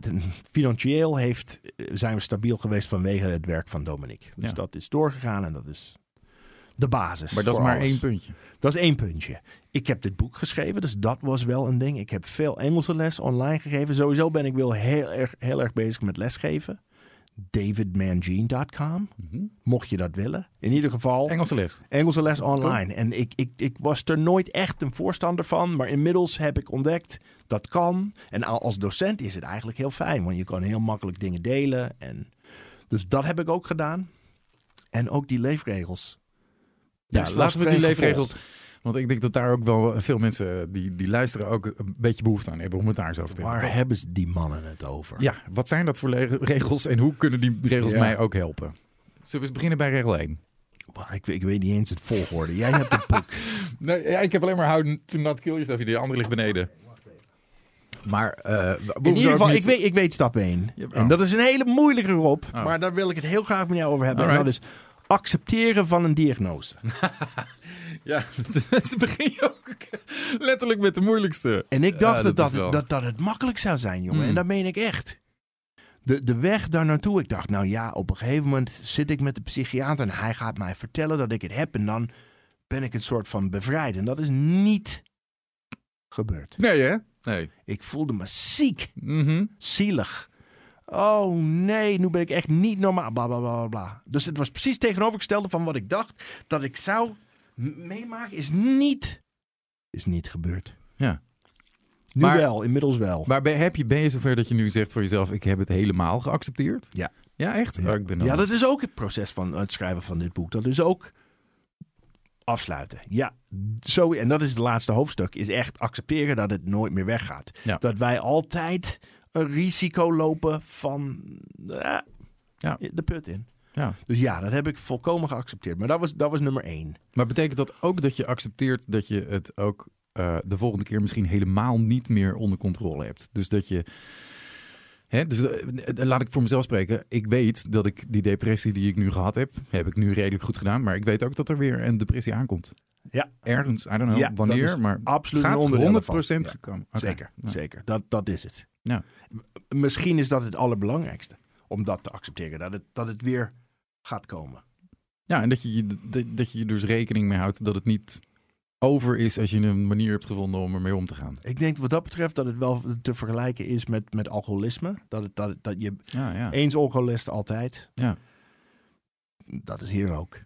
S1: financieel heeft, zijn we stabiel geweest vanwege het werk van Dominique. Dus
S2: Ja.
S1: dat is doorgegaan en dat is de basis.
S2: Maar dat is maar
S1: alles.
S2: één puntje.
S1: Dat is één puntje. Ik heb dit boek geschreven, dus dat was wel een ding. Ik heb veel Engelse les online gegeven. Sowieso ben ik wel heel erg, heel erg bezig met lesgeven. davidmangene.com,
S2: Mhm.
S1: mocht je dat willen. In ieder geval,
S2: Engelse les.
S1: Engelse les online. En ik, ik, ik was er nooit echt een voorstander van. Maar inmiddels heb ik ontdekt dat kan. En al- als docent is het eigenlijk heel fijn. Want je kan heel makkelijk dingen delen. En dus dat heb ik ook gedaan. En ook die leefregels.
S2: Ja,
S1: wel
S2: laten we die leefregels...
S1: gevolgd.
S2: Want ik denk dat daar ook wel veel mensen die, die luisteren ook een beetje behoefte aan hebben om het daar eens over te hebben.
S1: Waar hebben ze die mannen het over?
S2: Ja, wat zijn dat voor regels en hoe kunnen die regels
S1: Ja.
S2: mij ook helpen? Zullen we eens beginnen bij regel 1?
S1: Bah, Ik, ik weet niet eens het volgorde. Jij hebt het boek.
S2: Nee, ja, ik heb alleen maar houden to not kill yourself. Die andere ligt beneden. Maar eh,
S1: In ieder geval, ik weet, ik weet stap 1.
S2: Ja, oh.
S1: En dat is een hele moeilijke Rob.
S2: Oh.
S1: Maar daar wil ik het heel graag met jou over hebben. En dat is accepteren van een diagnose.
S2: Ja, dat begin je ook letterlijk met de moeilijkste.
S1: En ik dacht
S2: Ja,
S1: dat,
S2: dat
S1: dat,
S2: wel-
S1: dat, dat het makkelijk zou zijn, jongen.
S2: Hmm.
S1: En dat meen ik echt. de, de weg daar naartoe. Ik dacht, nou ja, op een gegeven moment zit ik met de psychiater en hij gaat mij vertellen dat ik het heb. En dan ben ik een soort van bevrijd. En dat is niet gebeurd.
S2: Nee, hè? Nee.
S1: Ik voelde me ziek,
S2: Mhm.
S1: zielig. Oh nee, nu ben ik echt niet normaal. Bla bla bla bla. Dus het was precies tegenovergestelde van wat ik dacht dat ik zou meemaken. Is niet, is niet gebeurd.
S2: Ja.
S1: Nu
S2: Maar-
S1: wel, inmiddels wel.
S2: Maar ben, heb je, ben je zover dat je nu zegt voor jezelf, ik heb het helemaal geaccepteerd?
S1: Ja.
S2: Ja, echt?
S1: Ja.
S2: Oh, ik ben dan-
S1: Ja, dat is ook het proces van het schrijven van dit boek. Dat is ook afsluiten. Ja, zo, en dat is het laatste hoofdstuk. Is echt accepteren dat het nooit meer weggaat.
S2: Ja.
S1: Dat wij altijd een risico lopen van eh,
S2: Ja.
S1: de put in.
S2: Ja.
S1: Dus ja, dat heb ik volkomen geaccepteerd. Maar dat was, dat was nummer één.
S2: Maar betekent dat ook dat je accepteert dat je het ook eh, de volgende keer misschien helemaal niet meer onder controle hebt? Dus dat je. Hè, dus eh, eh, laat ik voor mezelf spreken. Ik weet dat ik die depressie die ik nu gehad heb, heb ik nu redelijk goed gedaan. Maar ik weet ook dat er weer een depressie aankomt.
S1: Ja.
S2: Ergens, I don't know
S1: Ja,
S2: wanneer, maar
S1: Absoluut
S2: gaat
S1: onderdeel
S2: 100%
S1: ervan. Ja.
S2: gekomen.
S1: Zeker,
S2: Ja.
S1: zeker. Dat, dat is het.
S2: Ja.
S1: Misschien is dat het allerbelangrijkste. Om dat te accepteren. Dat het, dat het weer gaat komen.
S2: Ja, en dat je, je- dat, dat je er dus rekening mee houdt dat het niet over is als je een manier hebt gevonden om ermee om te gaan.
S1: Ik denk wat dat betreft dat het wel te vergelijken is met, met alcoholisme. Dat, het, dat, het- dat je
S2: Ja, ja.
S1: eens alcoholist altijd.
S2: Ja.
S1: Dat is hier ook,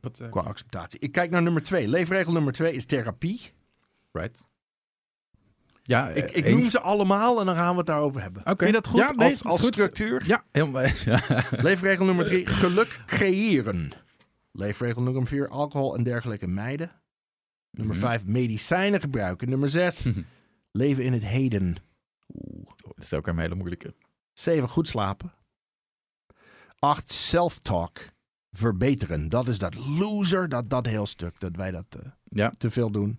S2: Wat, eh,
S1: qua acceptatie. Ik kijk naar nummer twee. Leefregel nummer twee is therapie.
S2: right. Ja,
S1: Ik, ik noem ze allemaal en dan gaan we het daarover hebben.
S2: Oké.
S1: Vind je dat goed?
S2: Ja, nee,
S1: als
S2: is
S1: als
S2: goed.
S1: structuur?
S2: Ja, helemaal. Ja.
S1: Leefregel nummer drie, geluk creëren. Leefregel nummer vier, alcohol en dergelijke mijden. Nummer
S2: Mhm.
S1: vijf, medicijnen gebruiken. Nummer zes, leven in het heden. Oeh.
S2: Dat is ook een hele moeilijke.
S1: Zeven, goed slapen. Acht, self-talk verbeteren. Dat is dat loser, dat, dat heel stuk, dat wij dat eh,
S2: Ja.
S1: te veel doen.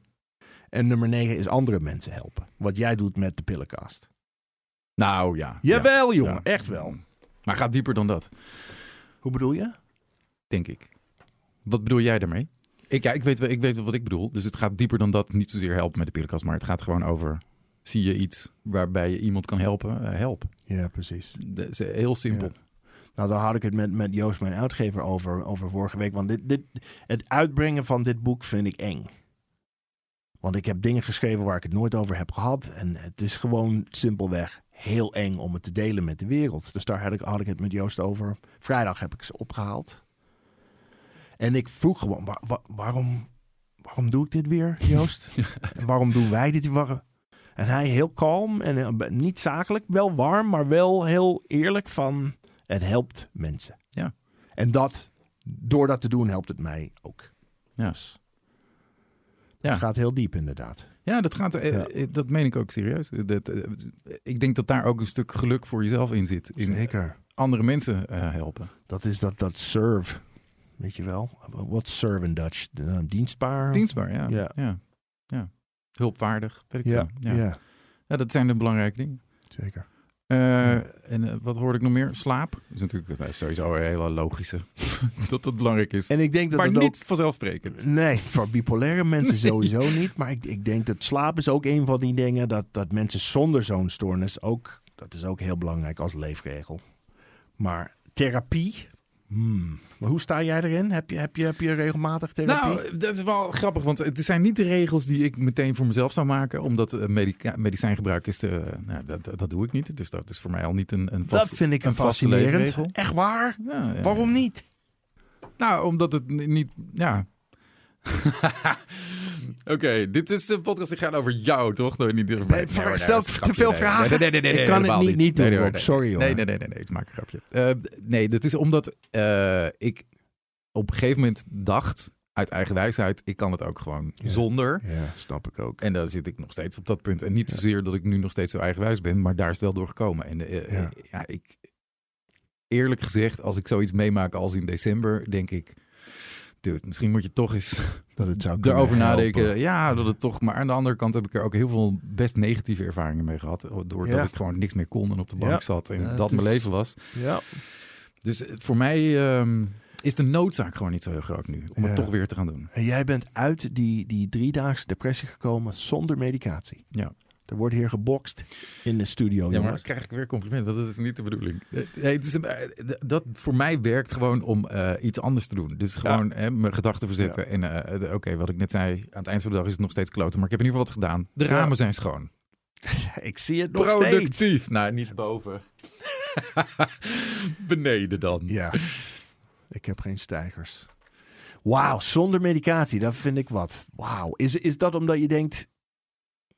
S1: En nummer negen is andere mensen helpen. Wat jij doet met de pillenkast.
S2: Nou ja.
S1: Jawel,
S2: ja.
S1: jongen,
S2: Ja.
S1: echt wel.
S2: Maar gaat dieper dan dat,
S1: Hoe bedoel je?
S2: denk ik. Wat bedoel jij daarmee? Ik, ja, ik, weet, wel- ik weet wat ik bedoel. Dus het gaat dieper dan dat. Niet zozeer helpen met de pillenkast, maar het gaat gewoon over... Zie je iets waarbij je iemand kan helpen? Eh, help.
S1: Ja, precies.
S2: Dat is heel simpel.
S1: Nou, daar had ik het met, met Joost, mijn uitgever, over, over vorige week. Want dit, dit, het uitbrengen van dit boek vind ik eng. Want ik heb dingen geschreven waar ik het nooit over heb gehad. En het is gewoon simpelweg heel eng om het te delen met de wereld. Dus daar had ik, had ik het met Joost over. Vrijdag heb ik ze opgehaald. En ik vroeg gewoon, wa- wa- waarom, waarom doe ik dit weer, Joost? en waarom doen wij dit? Waarom? En hij heel kalm en eh, niet zakelijk, wel warm, maar wel heel eerlijk van... Het helpt mensen.
S2: Ja.
S1: En dat, door dat te doen, helpt het mij ook.
S2: Ja.
S1: Dus
S2: Ja.
S1: Het gaat heel diep, inderdaad.
S2: Ja, dat, gaat, eh,
S1: Ja.
S2: eh, dat meen ik ook serieus. Dat, eh, ik denk dat daar ook een stuk geluk voor jezelf in zit. In
S1: Zeker.
S2: andere mensen eh, helpen.
S1: Dat is dat, dat serve. Weet je wel? Wat serve in Dutch? Uh, dienstbaar?
S2: Dienstbaar, ja.
S1: Ja.
S2: ja. ja. Hulpvaardig, weet ik
S1: ja. Ja.
S2: Ja, dat zijn de belangrijke dingen.
S1: zeker.
S2: Eh, En eh, wat hoorde ik nog meer? Slaap. Dat is natuurlijk dat sowieso een hele logische. dat dat belangrijk is.
S1: En ik denk dat
S2: maar
S1: ook-
S2: niet vanzelfsprekend.
S1: Nee, voor bipolaire mensen sowieso niet. Maar ik, ik denk dat slaap is ook een van die dingen dat, dat mensen zonder zo'n stoornis ook, dat is ook heel belangrijk als leefregel. Maar therapie, hmm. maar hoe sta jij erin? Heb je, heb je, heb je regelmatig therapie?
S2: Nou, dat is wel grappig, want het zijn niet de regels die ik meteen voor mezelf zou maken. Omdat eh, medica- medicijngebruik is, de, nou, dat, dat doe ik niet. Dus dat is voor mij al niet een, een vast,
S1: dat vind ik
S2: een
S1: fascinerend. Echt waar?
S2: Ja, ja,
S1: Waarom niet?
S2: Nou, omdat het ni- niet, ja. Oké, dit is een podcast die gaat over jou, toch? Nee, niet.
S1: Nee,
S2: hoor,
S1: stel
S2: dat
S1: te veel
S2: Nee,
S1: vragen.
S2: Nee, nee, nee, nee,
S1: Ik
S2: nee,
S1: kan het niet- niet doen,
S2: Nee, nee,
S1: Rob.
S2: nee.
S1: Sorry,
S2: Nee,
S1: jongen.
S2: nee, nee, nee, nee, ik maak een grapje. Eh, nee, dat is omdat eh, ik op een gegeven moment dacht, uit eigen wijsheid, ik kan het ook gewoon
S1: Ja.
S2: zonder.
S1: Ja, snap ik ook.
S2: En daar zit ik nog steeds op dat punt. En niet
S1: Ja.
S2: zozeer dat ik nu nog steeds zo eigenwijs ben, maar daar is het wel door gekomen. En
S1: Ja.
S2: eh, ja, ik, eerlijk gezegd, als ik zoiets meemaak als in december, denk ik, dude, misschien moet je toch eens
S1: Dat het zou
S2: erover
S1: helpen.
S2: nadenken. Ja, dat het toch. Maar aan de andere kant heb ik er ook heel veel best negatieve ervaringen mee gehad. Doordat
S1: Ja.
S2: ik gewoon niks meer kon en op de bank
S1: Ja.
S2: zat en
S1: Ja,
S2: dat mijn leven was.
S1: Ja.
S2: Dus eh, voor mij ehm, is de noodzaak gewoon niet zo heel groot nu om het toch weer te gaan doen.
S1: En jij bent uit die, die driedaagse depressie gekomen zonder medicatie.
S2: Ja.
S1: Er wordt hier gebokst in de studio.
S2: Ja, maar dan krijg ik weer compliment. want Dat is niet de bedoeling. Eh, Nee, het is een- eh, dat voor mij werkt gewoon om eh, iets anders te doen. Dus gewoon hè, mijn gedachten verzetten. En eh, oké, wat ik net zei, aan het eind van de dag is het nog steeds kloten. Maar ik heb in ieder geval wat gedaan. De
S1: Ja.
S2: ramen zijn schoon.
S1: Ik zie het nog steeds.
S2: Productief. Nou, niet boven. Beneden dan.
S1: Ja. ik heb geen stijgers. Wauw, zonder medicatie, dat vind ik wat. Wauw. Is, is dat omdat je denkt...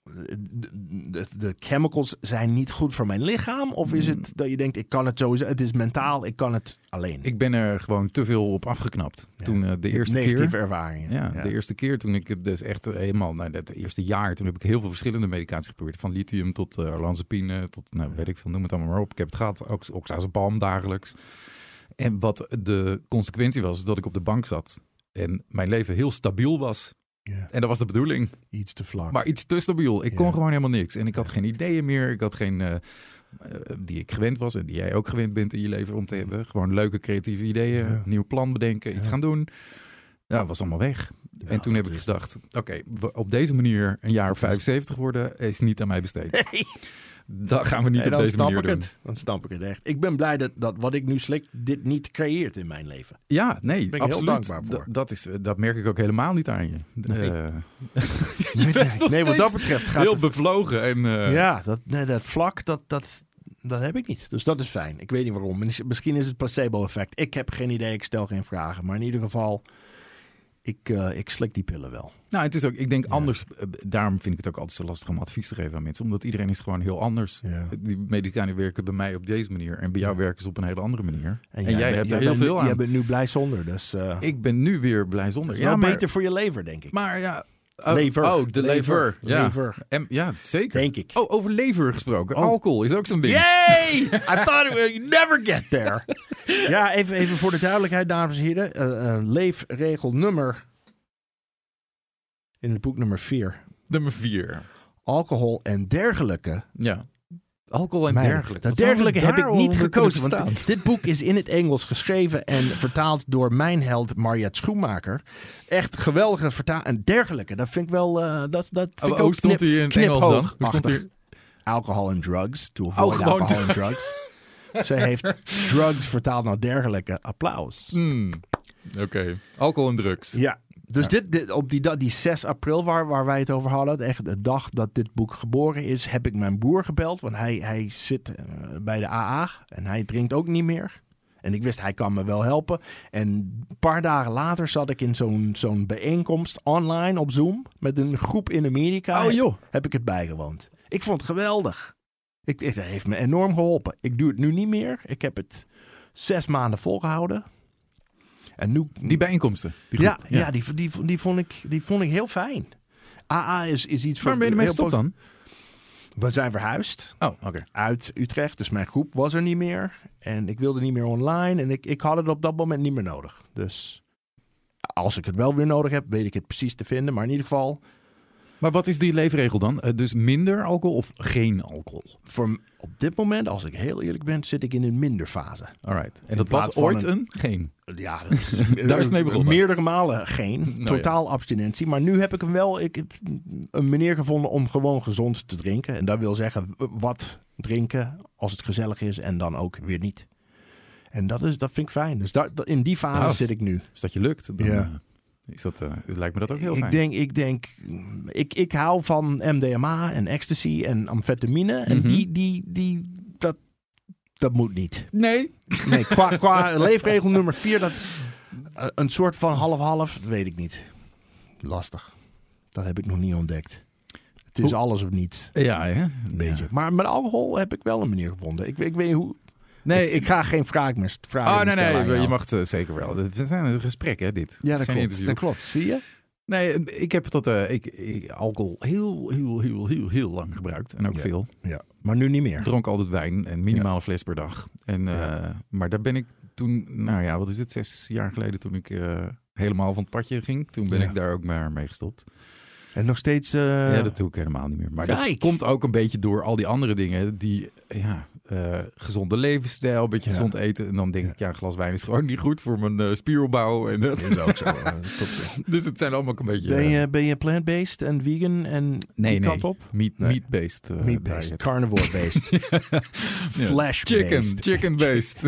S1: De, de, chemicals zijn niet goed voor mijn lichaam? Of is het dat je denkt, ik kan het sowieso... Het is mentaal, ik kan het alleen.
S2: Ik ben er gewoon te veel op afgeknapt.
S1: Ja.
S2: Toen eh, de eerste
S1: Negatieve
S2: keer...
S1: ervaringen.
S2: Ja, de eerste keer toen ik het dus echt helemaal, nou, het eerste jaar, toen heb ik heel veel verschillende medicatie geprobeerd. Van lithium tot uh, olanzapine, tot, nou, weet ik veel, noem het allemaal maar op. Ik heb het gehad, ook oxazepam dagelijks. En wat de consequentie was, is dat ik op de bank zat en mijn leven heel stabiel was. En dat was de bedoeling,
S1: Iets te vlak.
S2: maar iets te stabiel. Ik kon gewoon helemaal niks. En ik had geen ideeën meer, ik had geen... eh, eh, die ik gewend was en die jij ook gewend bent in je leven om te hebben. Gewoon leuke creatieve ideeën,
S1: Ja.
S2: nieuw plan bedenken, iets gaan doen. Ja, dat was allemaal weg.
S1: Ja,
S2: en toen heb ik gedacht, oké, op deze manier een jaar of 75 worden is niet aan mij besteed.
S1: Nee.
S2: Dat gaan we niet op deze manier doen.
S1: het. Dan snap ik het echt. Ik ben blij dat, dat wat ik nu slik, dit niet creëert in mijn leven.
S2: Ja, nee,
S1: ben ik heel
S2: absoluut.
S1: dankbaar voor.
S2: Dat, dat, is, dat merk ik ook helemaal niet aan je.
S1: Nee.
S2: Eh,
S1: Nee, wat dat betreft gaat
S2: heel
S1: het...
S2: bevlogen. En, eh,
S1: Ja, dat, nee, dat vlak, dat, dat, dat heb ik niet. Dus dat is fijn. Ik weet niet waarom. Mis- Misschien is het placebo-effect. Ik heb geen idee, ik stel geen vragen. Maar in ieder geval, ik, eh, ik slik die pillen wel.
S2: Nou, het is ook, ik denk
S1: Ja.
S2: anders, eh, daarom vind ik het ook altijd zo lastig om advies te geven aan mensen. Omdat iedereen is gewoon heel anders.
S1: Ja.
S2: Die medicijnen werken bij mij op deze manier en bij jou
S1: Ja.
S2: werken ze op een hele andere manier. En,
S1: jij,
S2: hebt er heel veel
S1: nu-
S2: aan.
S1: Jij bent nu blij zonder, dus... eh
S2: Ik ben nu weer blij zonder. Ja, maar,
S1: beter voor je lever, denk ik.
S2: maar ja. Oh,
S1: lever.
S2: Oh, de lever. Ja.
S1: Lever,
S2: En, ja, zeker.
S1: denk ik.
S2: Oh, over lever gesproken.
S1: Oh.
S2: Alcohol is ook zo'n ding.
S1: Yay! I thought it would never get there. ja, even, even voor de duidelijkheid, dames en heren. Eh, eh, leefregel nummer... In het boek nummer 4.
S2: Nummer vier.
S1: Alcohol en dergelijke.
S2: Ja. Alcohol en dergelijke.
S1: Dat dergelijke heb ik niet gekozen. Want dit boek is in het Engels geschreven en vertaald door mijn held Mariette Schoenmaker. Echt geweldige vertaal. En dergelijke, dat vind ik wel... eh, dat, dat vind
S2: Oh,
S1: ik
S2: hoe
S1: ook
S2: stond
S1: knip-
S2: hij in het Engels dan?
S1: kniphoog
S2: Hoe stond
S1: achtig.
S2: hij?
S1: Alcohol and drugs. To avoid alcohol and drugs. Ze heeft drugs vertaald naar dergelijke. Applaus.
S2: Hmm. Oké. Alcohol en drugs.
S1: Ja. Dus
S2: Ja.
S1: Dit, dit, op die, die 6 april waar, waar wij het over hadden, echt de dag dat dit boek geboren is, heb ik mijn broer gebeld. Want hij, hij zit eh, bij de AA en hij drinkt ook niet meer. En ik wist, hij kan me wel helpen. En een paar dagen later zat ik in zo'n zo'n bijeenkomst online op Zoom met een groep in Amerika.
S2: Oh joh.
S1: Heb ik het bijgewoond. Ik vond het geweldig. Ik, dat heeft me enorm geholpen. Ik doe het nu niet meer. Ik heb het zes maanden volgehouden. En nu,
S2: Die bijeenkomsten. Die
S1: ja, ja. die, die, die, vond ik, die vond ik heel fijn. AA is, is iets
S2: Waar ben je
S1: heel
S2: gestopt dan?
S1: We zijn verhuisd
S2: Oh, oké.
S1: uit Utrecht, dus mijn groep was er niet meer. En ik wilde niet meer online en ik, ik had het op dat moment niet meer nodig. Dus als ik het wel weer nodig heb, weet ik het precies te vinden. Maar in ieder geval,
S2: Maar wat is die leefregel dan? Eh, dus minder alcohol of geen alcohol?
S1: voor, op dit moment, als ik heel eerlijk ben, zit ik in een minder fase.
S2: Alright. En
S1: In
S2: dat was ooit
S1: een-
S2: een geen.
S1: Ja, dat is,
S2: Daar is het mee begonnen.
S1: Meerdere malen geen.
S2: Nou
S1: totaal abstinentie. Maar nu heb ik hem wel ik, heb een manier gevonden om gewoon gezond te drinken. En dat wil zeggen wat drinken als het gezellig is en dan ook weer niet. En dat, is, dat vind ik fijn. Dus daar, in die fase
S2: Nou,
S1: zit ik nu.
S2: Als dat je lukt, dan
S1: Ja.
S2: Is dat, eh, lijkt me dat ook heel
S1: Ik
S2: fijn.
S1: denk, ik denk, ik, ik hou van MDMA en ecstasy en amfetamine. En
S2: Mhm.
S1: die, die, die, dat, dat moet niet.
S2: Nee.
S1: Nee, qua, qua leefregel nummer vier, dat eh, een soort van half-half, weet ik niet. Lastig. Dat heb ik nog niet ontdekt. Het is
S2: Hoe-
S1: alles of niets,
S2: Ja, hè?
S1: een beetje.
S2: Ja.
S1: Maar met alcohol heb ik wel een manier gevonden. Ik, ik weet niet hoe.
S2: Nee,
S1: ik, ik ga geen vraag meer vragen
S2: Oh, nee, nee, je
S1: jou.
S2: mag het eh, zeker wel. We zijn een gesprek, hè, dit.
S1: Ja, dat klopt.
S2: interview.
S1: Dat klopt. Zie je?
S2: Nee, ik heb dat, eh, ik, ik- alcohol heel, heel, heel, heel, heel lang gebruikt. En ook
S1: Ja.
S2: veel.
S1: Ja. Maar nu niet meer.
S2: Dronk altijd wijn en minimale fles per dag. En, eh,
S1: Ja.
S2: Maar daar ben ik toen, nou ja, wat is het, zes jaar geleden toen ik eh, helemaal van het padje ging. Toen ben
S1: Ja.
S2: ik daar ook maar mee gestopt.
S1: En nog steeds. eh,
S2: ja, dat doe ik helemaal niet meer. Maar dat komt ook een beetje door al die andere dingen die, ja, eh, gezonde levensstijl, een beetje
S1: Ja.
S2: gezond eten. En dan denk ik, ja, een glas wijn is gewoon niet goed voor mijn eh, spieropbouw. En, dat
S1: is ook zo.
S2: dus het zijn allemaal ook een beetje...
S1: Ben je, ben je plant-based en vegan en
S2: Nee, nee.
S1: op?
S2: meat,
S1: Nee.
S2: meat-based. eh,
S1: Meat-based, carnivore-based, flash-based.
S2: Chicken, chicken-based.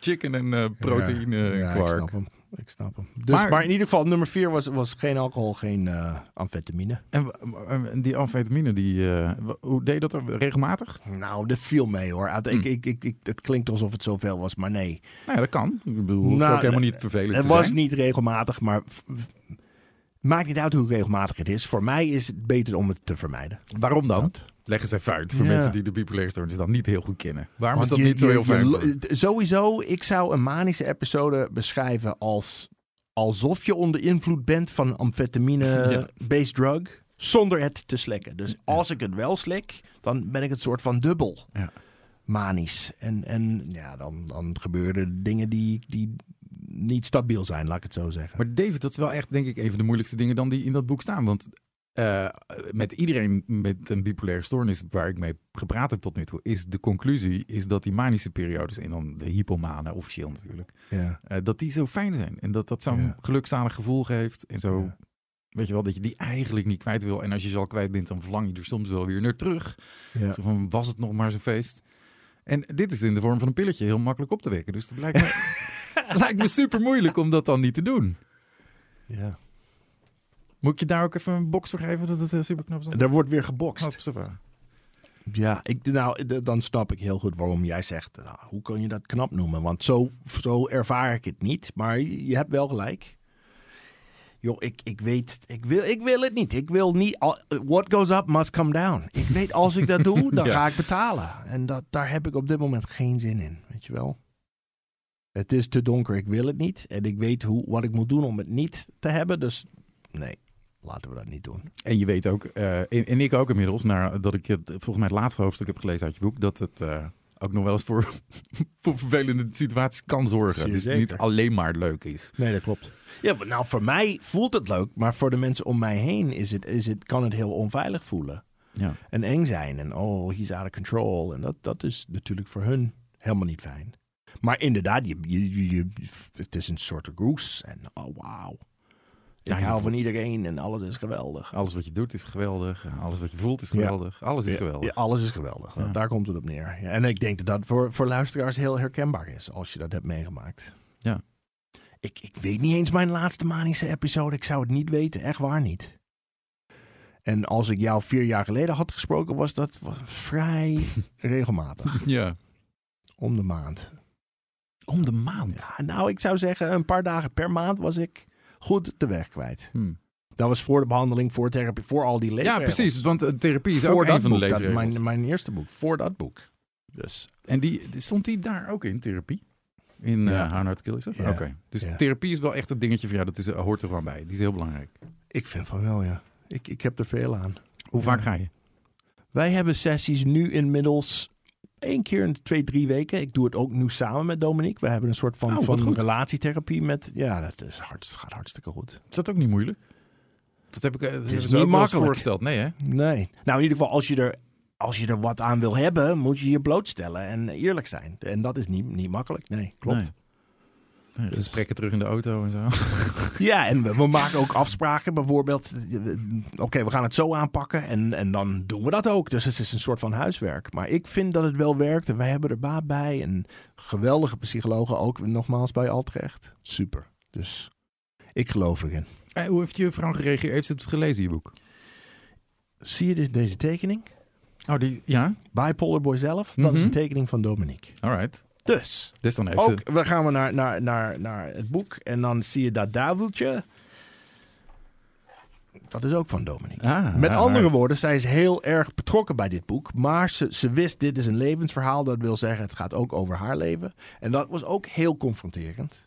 S2: chicken en proteïne en kwark.
S1: Ik snap hem. Dus,
S2: Maar-
S1: maar, in ieder geval, nummer vier was, was geen alcohol, geen eh, amfetamine.
S2: En, w- en die amfetamine, die, eh, hoe deed dat er regelmatig?
S1: Nou, dat viel mee hoor. Het- Ik,
S2: Hm.
S1: ik, ik, ik, het klinkt alsof het zoveel was, maar nee.
S2: Nou ja, dat kan. Ik bedoel, het
S1: Nou,
S2: ook helemaal niet vervelend
S1: Het was
S2: zijn.
S1: niet regelmatig, maar maakt niet uit hoe regelmatig het is. Voor mij is het beter om het te vermijden.
S2: Waarom dan?
S1: Dat.
S2: Leg eens even uit voor
S1: Ja.
S2: mensen die de bipolaire stoornis dan niet heel goed kennen. Waarom is dat
S1: je-
S2: niet zo heel fijn?
S1: Sowieso, ik zou een manische episode beschrijven als alsof je onder invloed bent van een amfetamine-based drug, zonder het te slikken. Dus als ik het wel slik, dan ben ik het soort van dubbel
S2: Ja.
S1: manisch. En, en ja, dan, dan gebeuren dingen die, die niet stabiel zijn, laat ik het zo zeggen.
S2: Maar David, dat is wel echt denk ik een van de moeilijkste dingen dan die in dat boek staan. Want eh, met iedereen met een bipolaire stoornis waar ik mee gepraat heb tot nu toe, is de conclusie is dat die manische periodes, en dan de hypomane officieel natuurlijk,
S1: ja.
S2: eh, dat die zo fijn zijn. En dat dat zo'n
S1: Ja.
S2: gelukzalig gevoel geeft. En zo,
S1: Ja.
S2: weet je wel, dat je die eigenlijk niet kwijt wil. En als je ze al kwijt bent, dan verlang je er soms wel weer naar terug.
S1: Ja.
S2: Zo van, was het nog maar zo'n feest? En dit is in de vorm van een pilletje heel makkelijk op te wekken. Dus het lijkt me, lijkt me super moeilijk om dat dan niet te doen.
S1: Ja.
S2: Moet ik je daar ook even een box voor geven dat het eh, super knap is?
S1: Er wordt weer gebokst.
S2: Oh.
S1: Ja, ik, nou, dan snap ik heel goed waarom jij zegt, nou, hoe kun je dat knap noemen? Want zo, zo ervaar ik het niet. Maar je hebt wel gelijk. Joh, ik, ik weet, ik wil, ik wil het niet. Ik wil niet, al- what goes up must come down. Ik weet, als ik dat doe, dan
S2: Ja.
S1: ga ik betalen. En dat, daar heb ik op dit moment geen zin in, weet je wel. Het is te donker, ik wil het niet. En ik weet hoe, wat ik moet doen om het niet te hebben. Dus nee, laten we dat niet doen.
S2: En je weet ook, eh, en, en ik ook inmiddels, naar, dat ik het, volgens mij het laatste hoofdstuk heb gelezen uit je boek, dat het eh, ook nog wel eens voor, voor vervelende situaties kan zorgen. Dus
S1: zeker.
S2: niet alleen maar leuk is.
S1: Nee, dat klopt. Ja, maar nou, voor mij voelt het leuk, maar voor de mensen om mij heen is het, is het, kan het heel onveilig voelen.
S2: Ja.
S1: En eng zijn. En oh, he's out of control. En dat, dat is natuurlijk voor hun helemaal niet fijn. Maar inderdaad, je, je, het is een soort roes. En oh, wauw. Ik hou van iedereen en alles is geweldig.
S2: Alles wat je doet is geweldig. Alles wat je voelt is
S1: Ja.
S2: geweldig. Alles is geweldig.
S1: ja, alles is geweldig.
S2: Ja.
S1: Daar komt het op neer. Ja, en ik denk dat dat voor, voor luisteraars heel herkenbaar is als je dat hebt meegemaakt.
S2: Ja.
S1: Ik, ik weet niet eens mijn laatste manische episode. Ik zou het niet weten. Echt waar niet. En als ik jou vier jaar geleden had gesproken, was dat vrij regelmatig.
S2: Ja.
S1: Om de maand.
S2: Om de maand.
S1: Ja, nou, ik zou zeggen, een paar dagen per maand was ik goed de weg kwijt.
S2: Hm.
S1: Dat was voor de behandeling, voor therapie, voor al die
S2: Ja,
S1: leefregels.
S2: precies. Want eh, therapie is
S1: voor
S2: ook een van de
S1: dat- mijn, mijn eerste boek, voor dat boek. Dus
S2: En die, stond die daar ook in, therapie? In eh
S1: Ja. Ja.
S2: Oké. Dus
S1: Ja.
S2: therapie is wel echt een dingetje van ja, dat is, eh, hoort er gewoon bij. Die is heel belangrijk.
S1: ik vind van wel, ja. Ik, ik heb er veel aan.
S2: Hoe
S1: Ja.
S2: vaak ga je?
S1: Wij hebben sessies nu inmiddels één keer in de twee, drie weken. Ik doe het ook nu samen met Dominique. We hebben een soort van,
S2: Oh,
S1: van relatietherapie met... Ja, dat is hard, gaat hartstikke goed.
S2: Is dat ook niet moeilijk? Dat heb ik eh,
S1: is niet makkelijk.
S2: voorgesteld. Nee, hè?
S1: Nee. Nou, in ieder geval, als je er, als je er wat aan wil hebben, moet je je blootstellen en eerlijk zijn. En dat is niet, niet makkelijk. Nee, klopt.
S2: Nee. Gesprekken terug in de auto en zo.
S1: Ja, en we, we maken ook afspraken. Bijvoorbeeld, oké, we gaan het zo aanpakken en, en dan doen we dat ook. Dus het is een soort van huiswerk. Maar ik vind dat het wel werkt en wij hebben er baat bij. En geweldige psychologen ook, nogmaals, bij Altrecht. Super. Dus ik geloof erin.
S2: Eh, hoe heeft je vrouw gereageerd? Heeft ze het gelezen, je boek?
S1: Zie je dit, deze tekening?
S2: Oh, die, ja?
S1: Bipolar Boy zelf, dat is
S2: Mhm.
S1: een tekening van Dominique.
S2: Alright.
S1: Dus,
S2: Dus dan heeft ze...
S1: ook, we gaan we naar, naar, naar, naar het boek en dan zie je dat duiveltje. Dat is ook van Dominique.
S2: Ah,
S1: Met
S2: ah,
S1: andere
S2: right.
S1: woorden, zij is heel erg betrokken bij dit boek. Maar ze, ze wist, dit is een levensverhaal. Dat wil zeggen, het gaat ook over haar leven. En dat was ook heel confronterend.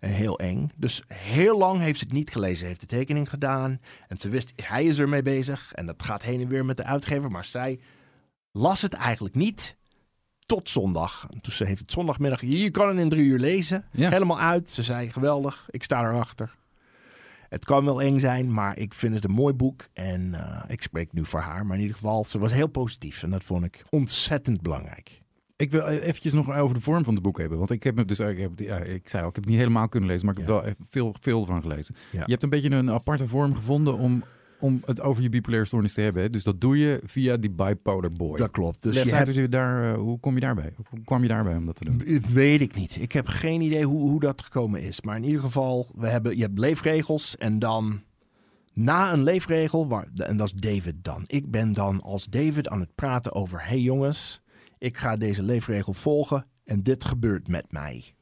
S1: En heel eng. Dus heel lang heeft ze het niet gelezen. Ze heeft de tekening gedaan. En ze wist, hij is ermee bezig. En dat gaat heen en weer met de uitgever. Maar zij las het eigenlijk niet tot zondag. Dus ze heeft het zondagmiddag, je kan het in drie uur lezen.
S2: Ja.
S1: Helemaal uit. Ze zei, geweldig, ik sta erachter. Het kan wel eng zijn, maar ik vind het een mooi boek. En uh, ik spreek nu voor haar. Maar in ieder geval, ze was heel positief. En dat vond ik ontzettend belangrijk.
S2: Ik wil eventjes nog over de vorm van het boek hebben. Want ik heb het dus, ik, heb, ja, ik zei al, ik heb het niet helemaal kunnen lezen, maar ik heb wel veel, veel van gelezen. Je hebt een beetje een aparte vorm gevonden om, om het over je bipolaire stoornis te hebben. Hè? Dus dat doe je via die bipolar boy.
S1: Dat klopt. Dus
S2: je hebt... dus daar, uh, hoe kom je daarbij? Hoe kwam je daarbij om dat te doen?
S1: Weet ik niet. Ik heb geen idee hoe, hoe dat gekomen is. Maar in ieder geval, we hebben, je hebt leefregels en dan na een leefregel, waar, en dat is David dan. Ik ben dan als David aan het praten over, hey jongens, ik ga deze leefregel volgen en dit gebeurt met mij.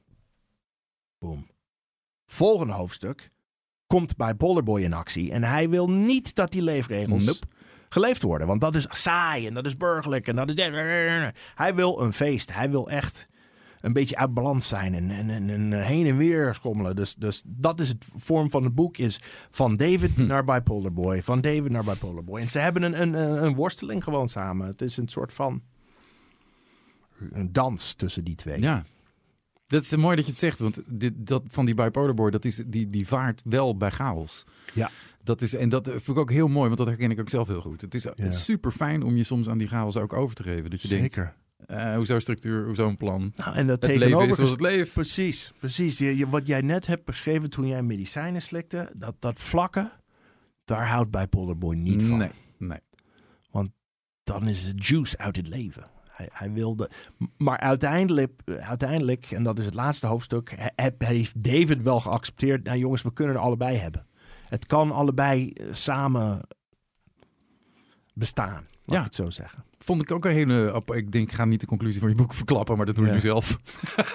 S1: Boom. Volgende hoofdstuk komt bij Boy in actie en hij wil niet dat die leefregels geleefd worden, want dat is saai en dat is burgerlijk en dat is... Hij wil een feest. Hij wil echt een beetje uit balans zijn en, en, en, heen en weer schommelen. Dus, dus dat is het vorm van het boek is van David hm. naar Bipolar Boy, van David naar Bipolar Boy. En ze hebben een, een, een worsteling gewoon samen. Het is een soort van een dans tussen die twee.
S2: Ja. Dat is mooi dat je het zegt, want dit, dat van die bipolar boy, dat is, die, die vaart wel bij chaos.
S1: Ja.
S2: Dat is, en dat vind ik ook heel mooi, want dat herken ik ook zelf heel goed. Het is super fijn om je soms aan die chaos ook over te geven. Dat je
S1: Zeker.
S2: denkt, uh, hoezo structuur, hoezo een plan.
S1: Nou, en dat
S2: het leven is zoals het leeft.
S1: Precies, precies. Je, wat jij net hebt beschreven toen jij medicijnen slikte, dat, dat vlakken, daar houdt bipolar boy niet van.
S2: Nee, nee.
S1: Want dan is het juice uit het leven. Hij, hij, wilde. Maar uiteindelijk, uiteindelijk, en dat is het laatste hoofdstuk, heeft David wel geaccepteerd. Nou jongens, we kunnen er allebei hebben. Het kan allebei eh, samen bestaan, laat ja. ik het zo zeggen.
S2: Vond ik ook een hele. Ik denk, ik ga niet de conclusie van je boek verklappen, maar dat doe je nu zelf.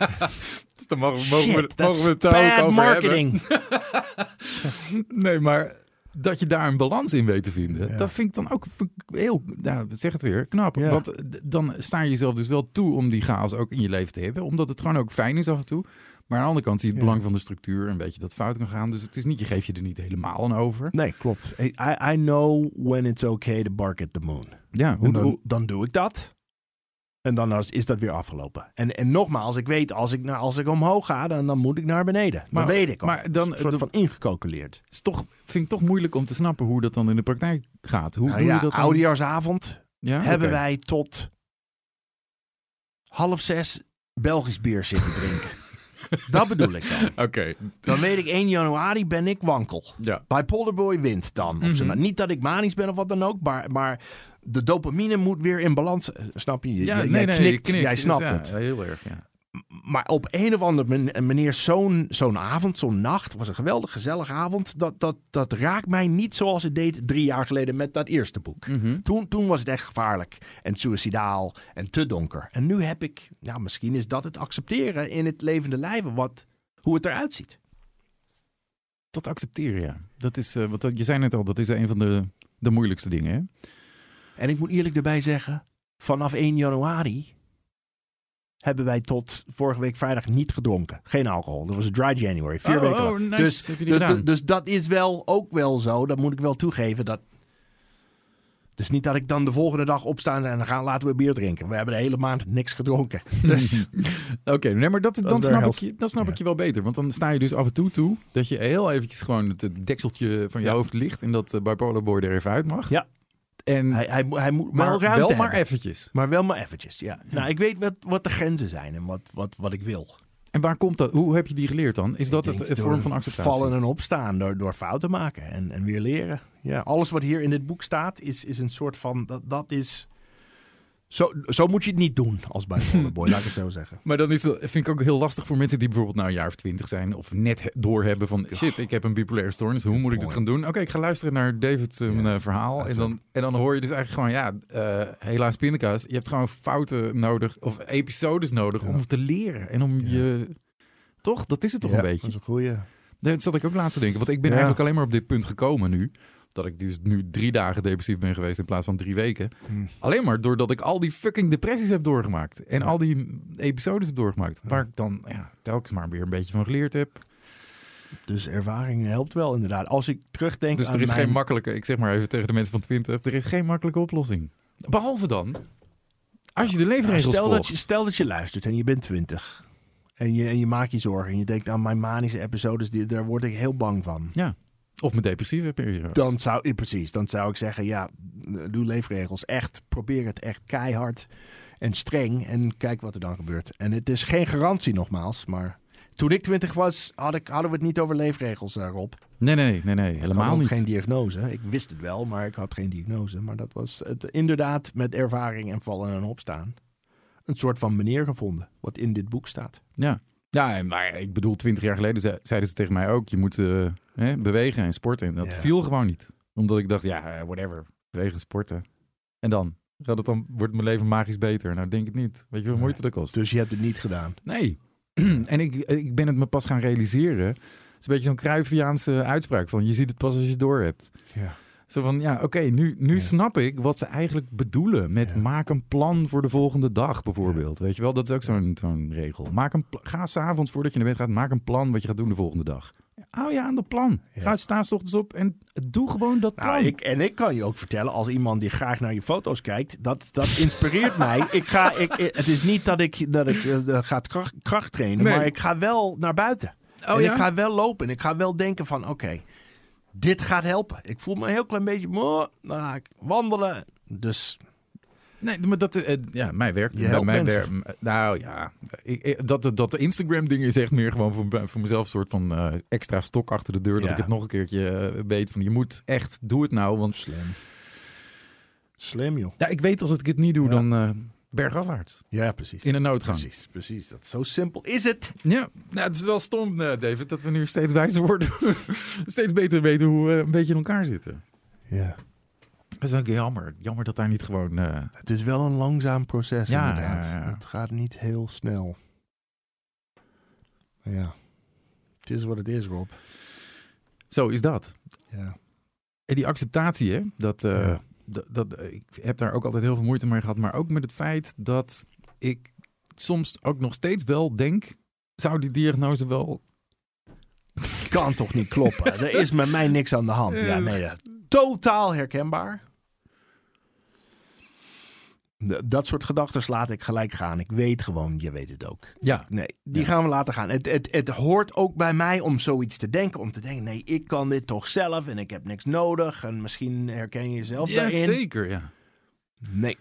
S2: dus dan mogen, mogen, we, mogen we het ook over marketing. nee, maar dat je daar een balans in weet te vinden. Dat vind ik dan ook heel, nou, zeg het weer, knap. Want dan sta je jezelf dus wel toe om die chaos ook in je leven te hebben. Omdat het gewoon ook fijn is af en toe. Maar aan de andere kant zie je het belang van de structuur een beetje dat fout kan gaan. Dus het is niet, je geeft je er niet helemaal aan over.
S1: Nee, klopt. I, I know when it's okay to bark at the moon.
S2: Ja,
S1: hoe, dan, dan doe ik dat. En dan is dat weer afgelopen. En, en nogmaals, ik weet, als ik, naar, als ik omhoog ga, dan, dan moet ik naar beneden. Maar, dat weet ik al. Maar dan, een soort van ingecalculeerd.
S2: Is toch, vind ik toch moeilijk om te snappen hoe dat dan in de praktijk gaat. Hoe
S1: nou
S2: doe
S1: ja,
S2: je dat dan?
S1: Oudejaarsavond ja? hebben wij tot half zes Belgisch bier zitten drinken. dat bedoel ik dan.
S2: Oké.
S1: Dan weet ik 1 januari ben ik wankel.
S2: Ja.
S1: Bij Polderboy wint dan. Mm -hmm. Niet dat ik manisch ben of wat dan ook, maar, maar de dopamine moet weer in balans. Snap je?
S2: Ja,
S1: jij,
S2: nee,
S1: jij
S2: knikt,
S1: jij
S2: dus
S1: snapt
S2: ja,
S1: het.
S2: Heel erg, ja.
S1: Maar op een of andere manier, zo'n zo'n avond, zo'n nacht, was een geweldig gezellige avond. Dat, dat, dat raakt mij niet zoals het deed drie jaar geleden met dat eerste boek.
S2: Mhm.
S1: toen, toen was het echt gevaarlijk en suicidaal en te donker. En nu heb ik, ja, misschien is dat het accepteren in het levende lijven, wat, hoe het eruit ziet.
S2: Dat accepteren, ja. Dat is, uh, wat, je zei net al, dat is een van de, de moeilijkste dingen. Hè?
S1: En ik moet eerlijk erbij zeggen, vanaf 1 januari hebben wij tot vorige week vrijdag niet gedronken. Geen alcohol. Dat was een dry January. Vier
S2: oh,
S1: weken
S2: oh. Nice.
S1: Dus, dus, dus, dat is wel ook wel zo. Dat moet ik wel toegeven. Dat, dus niet dat ik dan de volgende dag opsta en dan gaan laten we bier drinken. We hebben de hele maand niks gedronken. Dus.
S2: Oké, nee, maar dat, dan snap, ik je, dan snap ik je wel beter. Want dan sta je dus af en toe toe dat je heel eventjes gewoon het dekseltje van je
S1: Ja.
S2: hoofd ligt en dat uh, bipolar boy er even uit mag.
S1: Ja.
S2: En,
S1: Hij, hij, hij moet
S2: maar
S1: wel ruimte
S2: wel maar eventjes.
S1: Maar wel maar eventjes, ja. Nou, ik weet wat, wat de grenzen zijn en wat, wat, wat ik wil.
S2: En waar komt dat? Hoe heb je die geleerd dan? Is dat het een vorm van acceptatie?
S1: Vallen en opstaan, door, door fouten maken en, en weer leren. Ja, alles wat hier in dit boek staat is, is een soort van... Dat, dat is... Zo, zo moet je het niet doen als bij Boy, laat ik het zo zeggen.
S2: Maar dan is dat, vind ik ook heel lastig voor mensen die bijvoorbeeld nou een jaar of twintig zijn of net he- doorhebben van shit, ik heb een bipolaire stoornis. Hoe moet ik dit gaan doen? Oké, ik ga luisteren naar David's um,
S1: Ja,
S2: verhaal
S1: dat
S2: en dan, en dan hoor je dus eigenlijk gewoon ja, eh, helaas pindakaas. Je hebt gewoon fouten nodig of episodes nodig
S1: Ja.
S2: om te leren en om
S1: Ja.
S2: je toch? Dat is het toch een
S1: Dat
S2: beetje.
S1: is een goeie.
S2: Dat zat ik ook laatst te denken, want ik ben eigenlijk alleen maar op dit punt gekomen nu. Dat ik dus nu drie dagen depressief ben geweest in plaats van drie weken.
S1: Hm.
S2: Alleen maar doordat ik al die fucking depressies heb doorgemaakt. En
S1: Ja.
S2: al die episodes heb doorgemaakt. Waar ik dan ja, telkens maar weer een beetje van geleerd heb.
S1: Dus ervaring helpt wel inderdaad. Als ik terugdenk
S2: Dus
S1: aan
S2: er is
S1: mijn...
S2: geen makkelijke, ik zeg maar even tegen de mensen van 20, er is geen makkelijke oplossing. Behalve dan, als je de
S1: Nou,
S2: leefregels
S1: stel,
S2: volgt.
S1: dat je, stel dat je luistert en je bent 20. En je, en je maakt je zorgen. En je denkt aan mijn manische episodes, die, daar word ik heel bang van.
S2: Ja, Of met depressieve periodes.
S1: Dan zou, precies, dan zou ik zeggen, ja, doe leefregels echt. Probeer het echt keihard en streng en kijk wat er dan gebeurt. En het is geen garantie nogmaals, maar toen ik twintig was, had ik, hadden we het niet over leefregels daarop.
S2: Nee, nee, nee, nee
S1: Ik
S2: helemaal
S1: had ook
S2: niet.
S1: geen diagnose. Ik wist het wel, maar ik had geen diagnose. Maar dat was het, inderdaad met ervaring en vallen en opstaan. Een soort van manier gevonden, wat in dit boek staat.
S2: Ja. Ja, maar ik bedoel, twintig jaar geleden ze- zeiden ze tegen mij ook... je moet eh, hè, bewegen en sporten. En dat
S1: Ja.
S2: viel gewoon niet. Omdat ik dacht, ja, eh, whatever. Bewegen, sporten. En dan? Gaat het dan wordt mijn leven magisch beter? Nou, denk het niet. Weet je
S1: Nee.
S2: moeite dat kost?
S1: Dus je hebt het niet gedaan.
S2: Nee. en ik, ik ben het me pas gaan realiseren. Het is een beetje zo'n Cruyffiaanse uitspraak van... je ziet het pas als je het door hebt.
S1: Ja.
S2: Zo van, ja, oké, nu, nu
S1: Ja.
S2: snap ik wat ze eigenlijk bedoelen met
S1: Ja.
S2: maak een plan voor de volgende dag, bijvoorbeeld. Weet je wel, dat is ook zo'n zo'n regel. Maak een ga s'avonds voordat je naar bed gaat, maak een plan wat je gaat doen de volgende dag. Hou je aan dat plan. Ga staan s ochtends op en doe gewoon dat plan.
S1: Nou, ik, en ik kan je ook vertellen, als iemand die graag naar je foto's kijkt, dat, dat inspireert mij. Ik ga, ik, het is niet dat ik, dat ik eh, ga kracht, kracht trainen,
S2: Nee.
S1: maar ik ga wel naar buiten.
S2: oh
S1: en
S2: ja?
S1: ik ga wel lopen en ik ga wel denken van, oké, dit gaat helpen. Ik voel me een heel klein beetje, moe, dan ga ik wandelen. Dus
S2: Nee, maar dat, eh, ja, mij werkt.
S1: Je helpt
S2: mij nou ja, ik, dat, dat Instagram-ding is echt meer gewoon voor, voor mezelf een soort van eh, extra stok achter de deur. Dat ik het nog een keertje eh, weet van je moet echt, doe het nou. Want
S1: slim. Slim, joh.
S2: ja, ik weet als ik het niet doe,
S1: Ja.
S2: dan bergafwaarts.
S1: Ja, precies.
S2: In een noodgang.
S1: Precies, precies. Dat, zo simpel is het.
S2: Ja, nou, het is wel stom, eh, David, dat we nu steeds wijzer worden. steeds beter weten hoe we een beetje in elkaar zitten.
S1: Ja.
S2: Dat is ook jammer. Jammer dat daar niet gewoon... eh,
S1: Het is wel een langzaam proces,
S2: Ja,
S1: inderdaad.
S2: ja, ja.
S1: Het gaat niet heel snel. Maar ja, het is wat het is, Rob.
S2: Zo is dat.
S1: Ja.
S2: En die acceptatie, hè, dat, eh. Dat, dat, ik heb daar ook altijd heel veel moeite mee gehad. Maar ook met het feit dat ik soms ook nog steeds wel denk... Zou die diagnose wel...
S1: Kan toch niet kloppen? er is met mij niks aan de hand. Ja, nee, ja. totaal herkenbaar. Dat soort gedachten laat ik gelijk gaan. Ik weet gewoon, je weet het ook.
S2: Ja,
S1: Nee, die
S2: Ja.
S1: gaan we laten gaan. Het, het, het hoort ook bij mij om zoiets te denken. Om te denken, nee, ik kan dit toch zelf en ik heb niks nodig. En misschien herken je jezelf
S2: ja
S1: daarin.
S2: zeker, ja.
S1: Nee.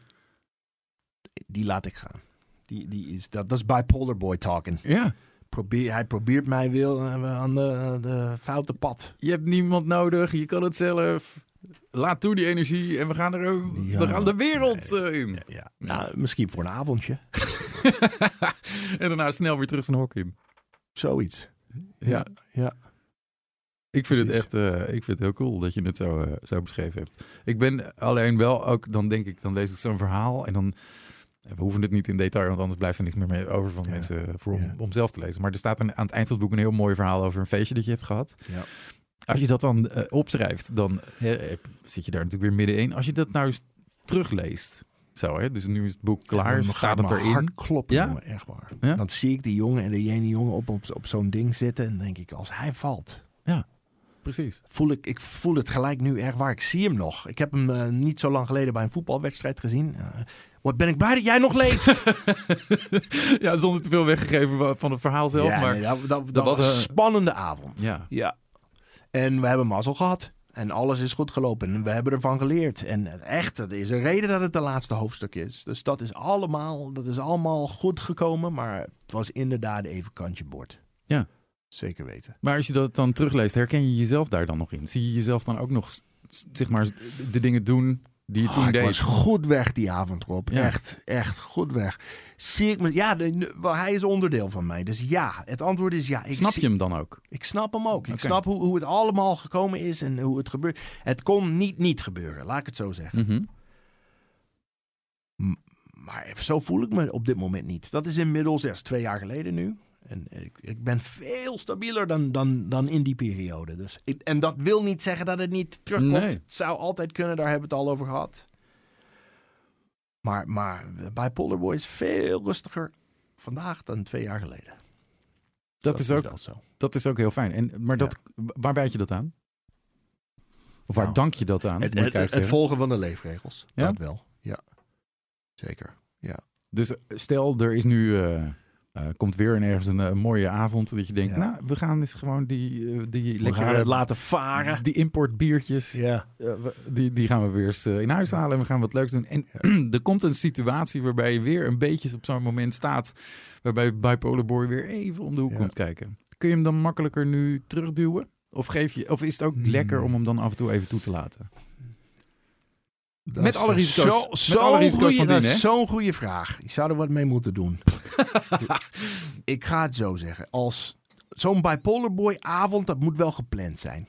S1: Die laat ik gaan. Die, die is, dat, dat is bipolar boy talking.
S2: Ja,
S1: Probeer, hij probeert mij wil eh, aan de, de foute pad.
S2: je hebt niemand nodig, je kan het zelf. Laat toe die energie en we gaan er
S1: Ja,
S2: we gaan de wereld eh, in.
S1: Ja, ja. Nou, misschien voor een avondje.
S2: en daarna snel weer terug zijn hok in.
S1: Zoiets. Ja, ja.
S2: Ik vind het echt eh, ik vind het heel cool dat je het zo, eh, zo beschreven hebt. Ik ben alleen wel ook, dan denk ik, dan lees ik zo'n verhaal en dan. We hoeven het niet in detail, want anders blijft er niks meer mee over van
S1: Ja.
S2: mensen voor om,
S1: Ja.
S2: om zelf te lezen. Maar er staat een, aan het eind van het boek een heel mooi verhaal over een feestje dat je hebt gehad.
S1: Ja.
S2: Als je dat dan eh, opschrijft, dan eh, zit je daar natuurlijk weer middenin. Als je dat nou eens terugleest, zo hè, dus nu is het boek klaar,
S1: Dan
S2: staat het erin.
S1: hart kloppen,
S2: Ja?
S1: jongen, echt waar.
S2: Ja?
S1: Dan zie ik die jongen en die ene jongen op, op, op zo'n ding zitten. En dan denk ik, als hij valt,
S2: Precies.
S1: voel ik, ik voel het gelijk nu echt waar. Ik zie hem nog. Ik heb hem eh, niet zo lang geleden bij een voetbalwedstrijd gezien. Wat ben ik blij dat jij nog leeft.
S2: ja, zonder te veel weggegeven van het verhaal zelf,
S1: ja,
S2: maar
S1: nee, dat, dat, dat
S2: was
S1: een- spannende avond.
S2: ja.
S1: Ja. En we hebben mazzel gehad. En alles is goed gelopen. En we hebben ervan geleerd. En echt, er is een reden dat het de laatste hoofdstuk is. Dus dat is allemaal, dat is allemaal goed gekomen. Maar het was inderdaad even kantje boord.
S2: Ja.
S1: Zeker weten.
S2: Maar als je dat dan terugleest, herken je jezelf daar dan nog in? Zie je jezelf dan ook nog, zeg maar, de dingen doen die toen
S1: Ah, ik
S2: deed?
S1: was goed weg die avond, Rob.
S2: Ja.
S1: Echt, echt goed weg. Zie ik me, ja, de- hij is onderdeel van mij. Dus ja, het antwoord is ja. Ik
S2: Snap je hem dan ook?
S1: Ik snap hem ook. Ik snap hoe, hoe het allemaal gekomen is en hoe het gebeurt. Het kon niet niet gebeuren, laat ik het zo zeggen.
S2: Mhm.
S1: Maar zo voel ik me op dit moment niet. Dat is inmiddels erst twee jaar geleden nu. En ik, ik ben veel stabieler dan, dan, dan in die periode. Dus ik, en dat wil niet zeggen dat het niet terugkomt.
S2: Nee.
S1: Het zou altijd kunnen, daar hebben we het al over gehad. Maar, maar Bipolar Boy is veel rustiger vandaag dan twee jaar geleden.
S2: Dat, is ook,
S1: wel zo.
S2: dat is ook heel fijn. En, maar dat, waar bijt je dat aan? Of waar
S1: Nou,
S2: dank je dat aan?
S1: Het, het, volgen van de leefregels.
S2: Ja?
S1: Dat wel. Ja, zeker.
S2: Dus stel, er is nu eh, Uh, komt weer in ergens een, een, mooie avond dat je denkt,
S1: Ja.
S2: nou, we gaan eens gewoon die, uh, die
S1: het laten varen.
S2: die importbiertjes,
S1: Ja.
S2: uh, die, die gaan we weer eens in huis halen en we gaan wat leuks doen. En er komt een situatie waarbij je weer een beetje op zo'n moment staat, waarbij Bipolar Boy weer even om de hoek
S1: Ja.
S2: komt kijken. Kun je hem dan makkelijker nu terugduwen? Of, geef je, of is het ook
S1: Hmm.
S2: lekker om hem dan af en toe even toe te laten?
S1: Dat
S2: Met alle risico's-
S1: zo-
S2: met
S1: zo'n
S2: alle risico's
S1: goeie-
S2: van?
S1: Zo'n goede vraag. Je zou er wat mee moeten doen. ik ga het zo zeggen. Als zo'n bipolar boy avond, dat moet wel gepland zijn.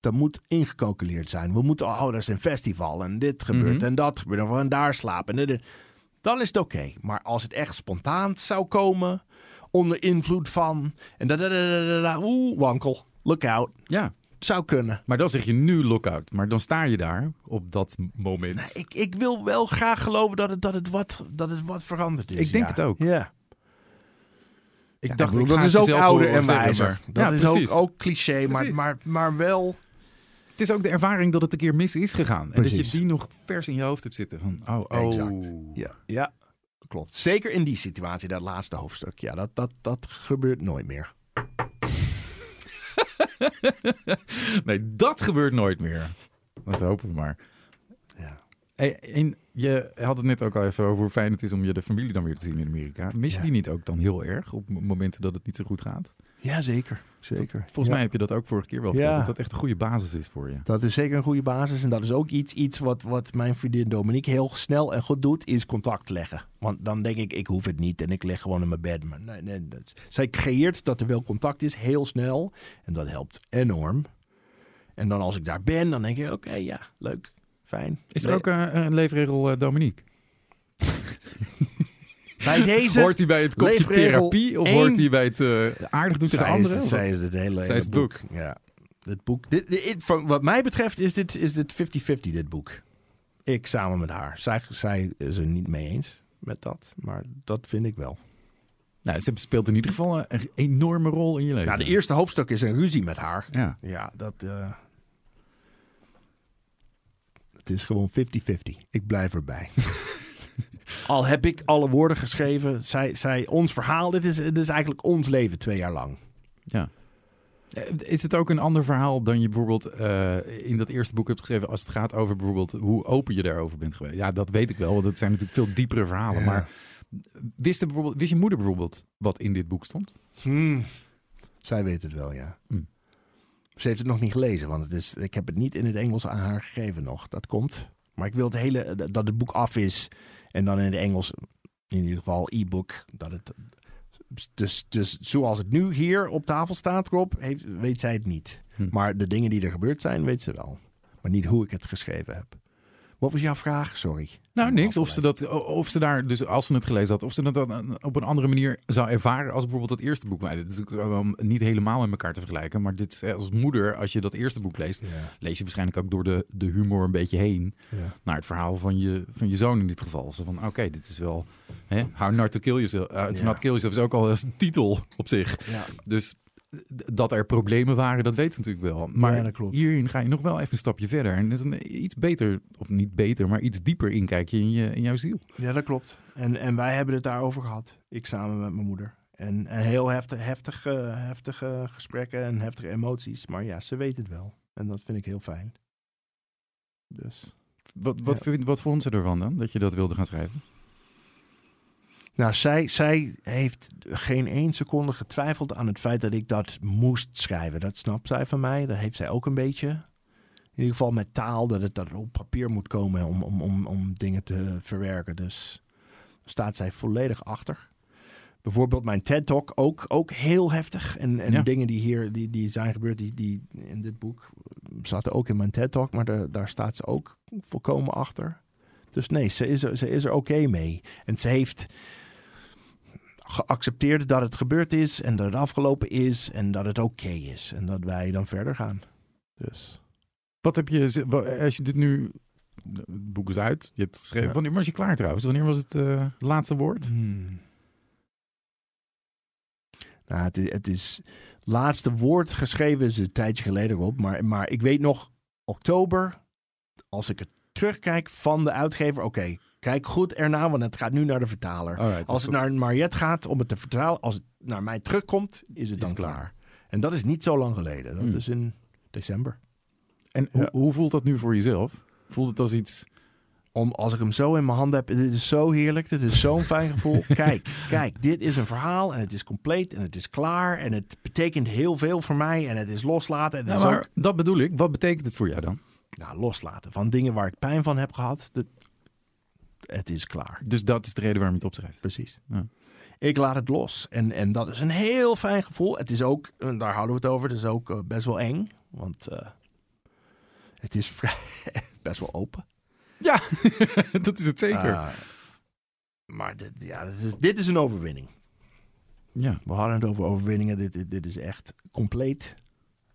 S1: Dat moet ingecalculeerd zijn. We moeten, oh, dat is een festival en dit gebeurt
S2: Mhm.
S1: en dat gebeurt. En we gaan daar slapen. En dit- dan is het oké. Maar als het echt spontaan zou komen, onder invloed van, en da da da da da, da, oeh, wankel, look out.
S2: Ja,
S1: Zou kunnen.
S2: maar dan zeg je nu lockout. Maar dan sta je daar op dat moment.
S1: Nou, ik, ik wil wel graag geloven dat het, dat het, wat, dat het wat veranderd is.
S2: Ik denk
S1: ja.
S2: het ook.
S1: Ja.
S2: ik
S1: Ja,
S2: dacht,
S1: ik bedoel,
S2: ik
S1: dat is ook ouder en wijzer. Dat
S2: ja,
S1: is
S2: precies.
S1: ook, ook cliché, maar, maar, maar wel.
S2: Het is ook de ervaring dat het een keer mis is gegaan. En dat je die nog vers in je hoofd hebt zitten. Van, oh, oh.
S1: Exact. Ja, ja, klopt. Zeker in die situatie, dat laatste hoofdstuk. Ja, dat, dat, dat gebeurt nooit meer.
S2: nee, dat gebeurt nooit meer. Dat hopen we maar.
S1: Ja.
S2: Hey, en je had het net ook al even over hoe fijn het is om je de familie dan weer te zien in Amerika. Mis je
S1: Ja.
S2: die niet ook dan heel erg op momenten dat het niet zo goed gaat?
S1: Ja, zeker.
S2: Volgens
S1: Ja.
S2: mij heb je dat ook vorige keer wel verteld.
S1: Ja.
S2: Dat dat echt een goede basis is voor je.
S1: Dat is zeker een goede basis. En dat is ook iets, iets wat, wat mijn vriendin Dominique heel snel en goed doet, is contact leggen. Want dan denk ik, ik hoef het niet en ik lig gewoon in mijn bed. Maar nee, nee, dat, zij creëert dat er wel contact is, heel snel. En dat helpt enorm. En dan als ik daar ben, dan denk ik, oké, ja, leuk, fijn.
S2: Is er ook eh, een leefregel eh, Dominique?
S1: bij deze...
S2: Hoort hij bij het kopje therapie of hoort hij bij het eh, aardig doen tegen anderen?
S1: zij is het hele,
S2: Zij is
S1: hele
S2: het
S1: boek. Ja. Het boek. Dit, dit- van wat mij betreft is dit, is dit 50-50, dit boek. Ik samen met haar. Zij, zij is er niet mee eens met dat. Maar dat vind ik wel.
S2: Nou, ze speelt in ieder geval een enorme rol in je leven.
S1: Nou, de eerste hoofdstuk is een ruzie met haar.
S2: Ja.
S1: Ja, dat... eh, het is gewoon 50-50. Ik blijf erbij. Al heb ik alle woorden geschreven. Zij, zij, ons verhaal, dit is, dit is eigenlijk ons leven twee jaar lang.
S2: Ja. Eh, Is het ook een ander verhaal dan je bijvoorbeeld eh, in dat eerste boek hebt geschreven als het gaat over bijvoorbeeld hoe open je daarover bent geweest? Ja, dat weet ik wel, want het zijn natuurlijk veel diepere verhalen.
S1: Ja.
S2: Maar wist, er bijvoorbeeld, wist je moeder bijvoorbeeld wat in dit boek stond?
S1: Hmm. Zij weet het wel, ja.
S2: Hmm.
S1: Ze heeft het nog niet gelezen, want het is, ik heb het niet in het Engels aan haar gegeven nog. Dat komt. Maar ik wil het hele, dat het boek af is en dan in het Engels, in ieder geval e-book, dat het... Dus, dus zoals het nu hier op tafel staat, Rob, heeft, weet zij het niet.
S2: Hm.
S1: Maar de dingen die er gebeurd zijn, weet ze wel. Maar niet hoe ik het geschreven heb. Wat was jouw vraag? Sorry.
S2: Nou, niks. Of ze, dat, of ze daar, dus als ze het gelezen had, of ze dat dan op een andere manier zou ervaren als bijvoorbeeld dat eerste boek. Maar dit is natuurlijk niet helemaal met elkaar te vergelijken. Maar dit is als moeder, als je dat eerste boek leest,
S1: Ja,
S2: lees je waarschijnlijk ook door de, de humor een beetje heen.
S1: ja.
S2: naar het verhaal van je, van je zoon in dit geval. Zo van, oké, dit is wel... Hè, How not to kill yourself. Uh, to
S1: Ja.
S2: not kill yourself is ook al een titel op zich.
S1: ja.
S2: Dus dat er problemen waren, dat weten we natuurlijk wel. Maar
S1: Ja,
S2: hierin ga je nog wel even een stapje verder. En dat is een iets beter, of niet beter, maar iets dieper inkijkje in, je, in jouw ziel.
S1: Ja, dat klopt. En, en wij hebben het daarover gehad. Ik samen met mijn moeder. En, en heel heftig, heftige, heftige gesprekken en heftige emoties. Maar ja, ze weet het wel. En dat vind ik heel fijn. Dus.
S2: Wat, wat, vind- wat vond ze ervan dan, dat je dat wilde gaan schrijven?
S1: Nou, zij, zij heeft geen één seconde getwijfeld aan het feit dat ik dat moest schrijven. Dat snapt zij van mij. Dat heeft zij ook een beetje. In ieder geval met taal, dat het, dat op papier moet komen om, om, om, om dingen te verwerken. Dus daar staat zij volledig achter. Bijvoorbeeld mijn TED-talk ook, ook heel heftig. En, en
S2: Ja.
S1: dingen die hier die, die zijn gebeurd, die, die in dit boek zaten ook in mijn TED-talk. Maar daar daar staat ze ook volkomen achter. Dus nee, ze is er, ze is er oké mee. En ze heeft geaccepteerd dat het gebeurd is en dat het afgelopen is en dat het oké is. En dat wij dan verder gaan. Dus
S2: Wat heb je, wa- als je dit nu, het boek is uit, je hebt geschreven.
S1: Ja.
S2: Wanneer was je klaar trouwens? Wanneer was het eh, laatste woord?
S1: Hmm. Nou, het, is- het is het laatste woord geschreven is een tijdje geleden op, maar, maar ik weet nog oktober, als ik het terugkijk van de uitgever, oké, Kijk goed ernaar, want het gaat nu naar de vertaler.
S2: Alright,
S1: als het naar Mariette gaat om het te vertalen, als het naar mij terugkomt, is het
S2: Is
S1: dan
S2: klaar.
S1: klaar. En dat is niet zo lang geleden. Dat
S2: Hmm.
S1: is in december.
S2: En
S1: Ja.
S2: hoe, hoe voelt dat nu voor jezelf? Voelt het als iets...
S1: Om, als ik hem zo in mijn handen heb, dit is zo heerlijk. Dit is zo'n fijn gevoel. Kijk, kijk, dit is een verhaal en het is compleet en het is klaar. En het betekent heel veel voor mij en het is loslaten. En het
S2: Nou,
S1: is
S2: maar
S1: ook
S2: dat bedoel ik. Wat betekent het voor jou dan?
S1: nou, loslaten van dingen waar ik pijn van heb gehad. Dat, het is klaar.
S2: Dus dat is de reden waarom je het opschrijft.
S1: Precies.
S2: Ja.
S1: Ik laat het los. En, en dat is een heel fijn gevoel. Het is ook, en daar houden we het over, het is ook eh, best wel eng. Want eh, het is vrij, best wel open.
S2: Ja, dat is het zeker.
S1: Ah, maar dit, ja, dit, is, dit is een overwinning.
S2: ja.
S1: We hadden het over overwinningen. Dit, dit, dit is echt compleet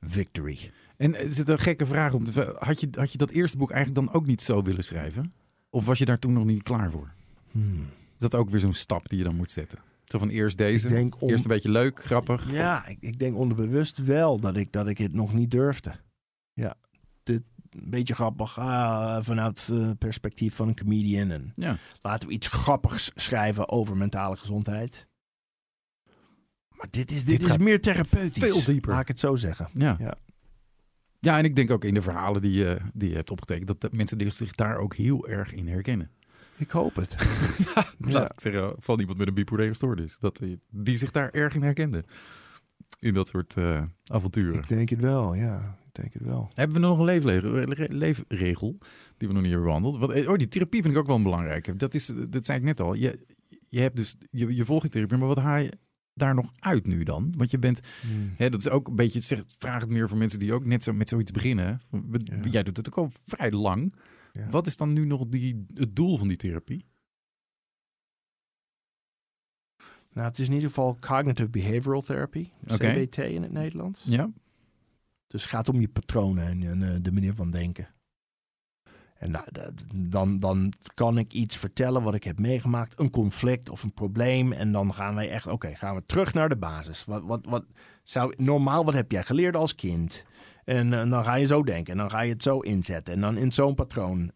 S1: victory.
S2: En is het een gekke vraag om te had je, had je dat eerste boek eigenlijk dan ook niet zo willen schrijven? Of was je daar toen nog niet klaar voor?
S1: Hmm.
S2: Is dat ook weer zo'n stap die je dan moet zetten? Zo van eerst deze, eerst een beetje leuk, grappig.
S1: Ja, ik, ik denk onderbewust wel dat ik, dat ik het nog niet durfde. Ja, dit een beetje grappig ah, vanuit het perspectief van een comedian. En
S2: Ja.
S1: laten we iets grappigs schrijven over mentale gezondheid. Maar dit is, dit
S2: Dit
S1: is meer therapeutisch.
S2: veel dieper.
S1: Laat ik het zo zeggen.
S2: Ja.
S1: Ja.
S2: Ja, en ik denk ook in de verhalen die je, die je hebt opgetekend, dat de mensen zich daar ook heel erg in herkennen.
S1: Ik hoop het.
S2: Laat ik zeggen, van iemand met een bipolaire stoornis. Dat die, die zich daar erg in herkende. In dat soort eh, avonturen.
S1: Ik denk het wel, ja. Ik denk het wel.
S2: Hebben we nog een leefregel, leefregel die we nog niet hebben behandeld? Want, eh, oh, die therapie vind ik ook wel belangrijk. Dat, is, dat zei ik net al. Je, je, hebt dus, je, je volgt je therapie, maar wat haal je daar nog uit nu dan? Want je bent, hè, dat is ook een beetje, zeg, vraag het meer voor mensen die ook net zo met zoiets beginnen. We-
S1: Ja.
S2: Jij doet het ook al vrij lang.
S1: Ja.
S2: Wat is dan nu nog die, het doel van die therapie?
S1: Nou, het is in ieder geval Cognitive Behavioral Therapy.
S2: Oké.
S1: CBT in het Nederlands.
S2: Ja,
S1: Dus het gaat om je patronen en, en, eh, de manier van denken. En nou, da- dan, dan kan ik iets vertellen wat ik heb meegemaakt, een conflict of een probleem. En dan gaan wij echt, oké, gaan we terug naar de basis. Wat, wat, wat zou, normaal, wat heb jij geleerd als kind? En eh, dan ga je zo denken en dan ga je het zo inzetten. En dan in zo'n patroon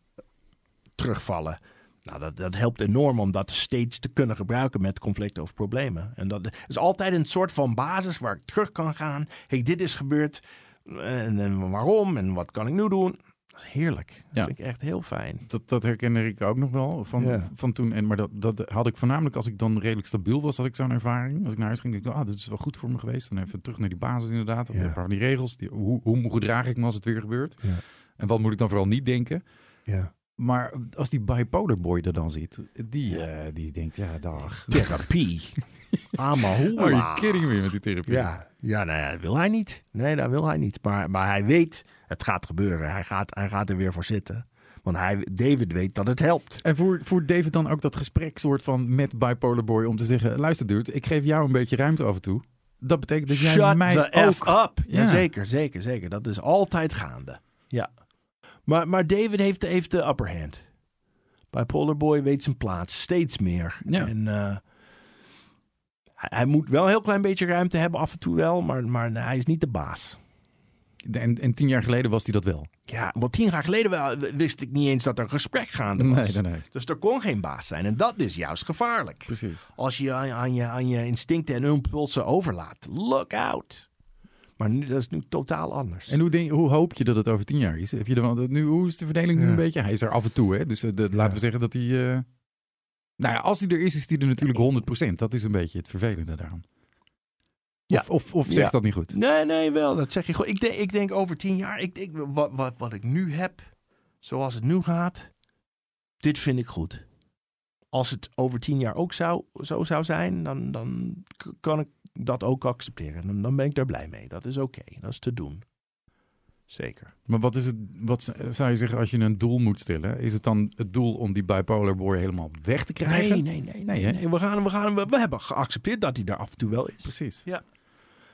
S1: terugvallen. Nou, dat, dat helpt enorm om dat steeds te kunnen gebruiken met conflicten of problemen. En dat is altijd een soort van basis waar ik terug kan gaan. hey, dit is gebeurd. En, en waarom? En wat kan ik nu doen? Dat is heerlijk. Dat
S2: Ja.
S1: vind ik echt heel fijn.
S2: dat, dat herkende ik ook nog wel van,
S1: Ja.
S2: van toen. En, maar dat, dat had ik voornamelijk als ik dan redelijk stabiel was, had ik zo'n ervaring. Als ik naar huis ging, dacht ik, ah, dit is wel goed voor me geweest. Dan even terug naar die basis inderdaad. Of
S1: Ja.
S2: Een paar van die regels. Die, hoe, hoe gedraag ik me als het weer gebeurt?
S1: Ja.
S2: En wat moet ik dan vooral niet denken?
S1: Ja.
S2: Maar als die bipolar boy er dan zit, die, eh, die denkt, ja, dag.
S1: Therapie. Allemaal
S2: Are
S1: hoela.
S2: you kidding me met die therapie?
S1: Ja, ja, nou ja, dat wil hij niet. Nee, dat wil hij niet. Maar, maar hij weet, het gaat gebeuren. Hij gaat, hij gaat er weer voor zitten. Want hij, David weet dat het helpt.
S2: En voor, voor David dan ook dat gesprek soort van met bipolar boy om te zeggen, luister dude, ik geef jou een beetje ruimte af en toe. Dat betekent dat jij
S1: Shut
S2: mij
S1: the
S2: ook...
S1: F up.
S2: Ja.
S1: Ja. zeker, zeker, zeker. Dat is altijd gaande. Ja. Maar, maar David heeft, de- heeft de upper hand. Bipolar Boy weet zijn plaats, steeds meer.
S2: Ja.
S1: En eh, hij, moet wel een heel klein beetje ruimte hebben af en toe wel, maar, maar hij is niet de baas.
S2: En, en tien jaar geleden was hij dat wel.
S1: Ja, want tien jaar geleden wel, wist ik niet eens dat er een gesprek gaande was.
S2: Nee, nee, nee.
S1: Dus er kon geen baas zijn. En dat is juist gevaarlijk.
S2: Precies.
S1: Als je aan, aan je aan je instincten en impulsen overlaat. Look out. Maar nu, dat is nu totaal anders.
S2: En hoe, denk, hoe hoop je dat het over tien jaar is? Heb je er, nu, hoe is de verdeling nu
S1: Ja.
S2: een beetje? Hij is er af en toe, hè? Dus eh, laten we zeggen dat hij... eh, nou ja, als hij er is, is hij er natuurlijk 100%. Dat is een beetje het vervelende daaraan.
S1: Ja.
S2: Of, of, of zegt
S1: Ja.
S2: dat niet goed?
S1: Nee, nee, wel. Dat zeg je goed. Ik denk, ik denk over tien jaar. Ik denk wat, wat, wat ik nu heb, zoals het nu gaat, dit vind ik goed. Als het over tien jaar ook zou, zo zou zijn, dan, dan kan ik dat ook accepteren. Dan, dan ben ik daar blij mee. Dat is oké. Dat is te doen. Zeker.
S2: Maar wat is het, wat zou je zeggen als je een doel moet stellen? Is het dan het doel om die bipolar boy helemaal weg te krijgen?
S1: Nee, nee, nee. nee. We, gaan, we, gaan, we, we hebben geaccepteerd dat hij daar af en toe wel is.
S2: Precies.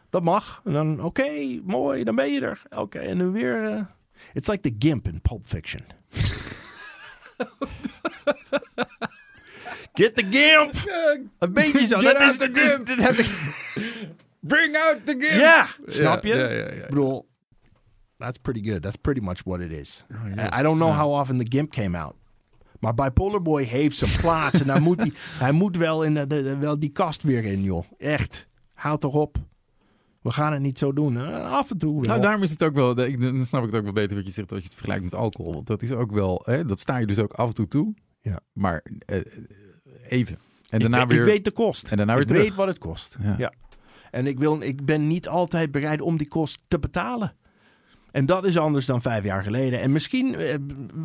S1: Dat mag. En dan, oké, mooi, dan ben je er. Oké, en nu weer... eh, It's like the gimp in Pulp Fiction. Get the gimp! Een beetje zo. Dat is, dit, is,
S2: gimp!
S1: dit heb ik...
S2: Bring out the game!
S1: Ja, snap je?
S2: Ja, ja, ja.
S1: Ik bedoel, that's pretty good. That's pretty much what it is.
S2: Oh.
S1: I, don't know how often the gimp came out. Maar Bipolar Boy heeft zijn plaats. en daar moet hij, hij moet wel, in de, de- wel die kast weer in, joh. Echt. Houd toch op. We gaan het niet zo doen. Eh, Af en toe wel.
S2: Nou, daarom is het ook wel, ik- dan snap ik het ook wel beter wat je zegt als je het vergelijkt met alcohol. Want dat is ook wel, hè, dat sta je dus ook af en toe toe.
S1: Ja.
S2: Maar eh, even. En
S1: ik,
S2: daarna
S1: weet,
S2: weer.
S1: ik weet de kost.
S2: en daarna weer
S1: ik
S2: terug.
S1: weet wat het kost.
S2: Ja.
S1: Ja. En ik, wil, ik ben niet altijd bereid om die kost te betalen. En dat is anders dan vijf jaar geleden. En misschien eh,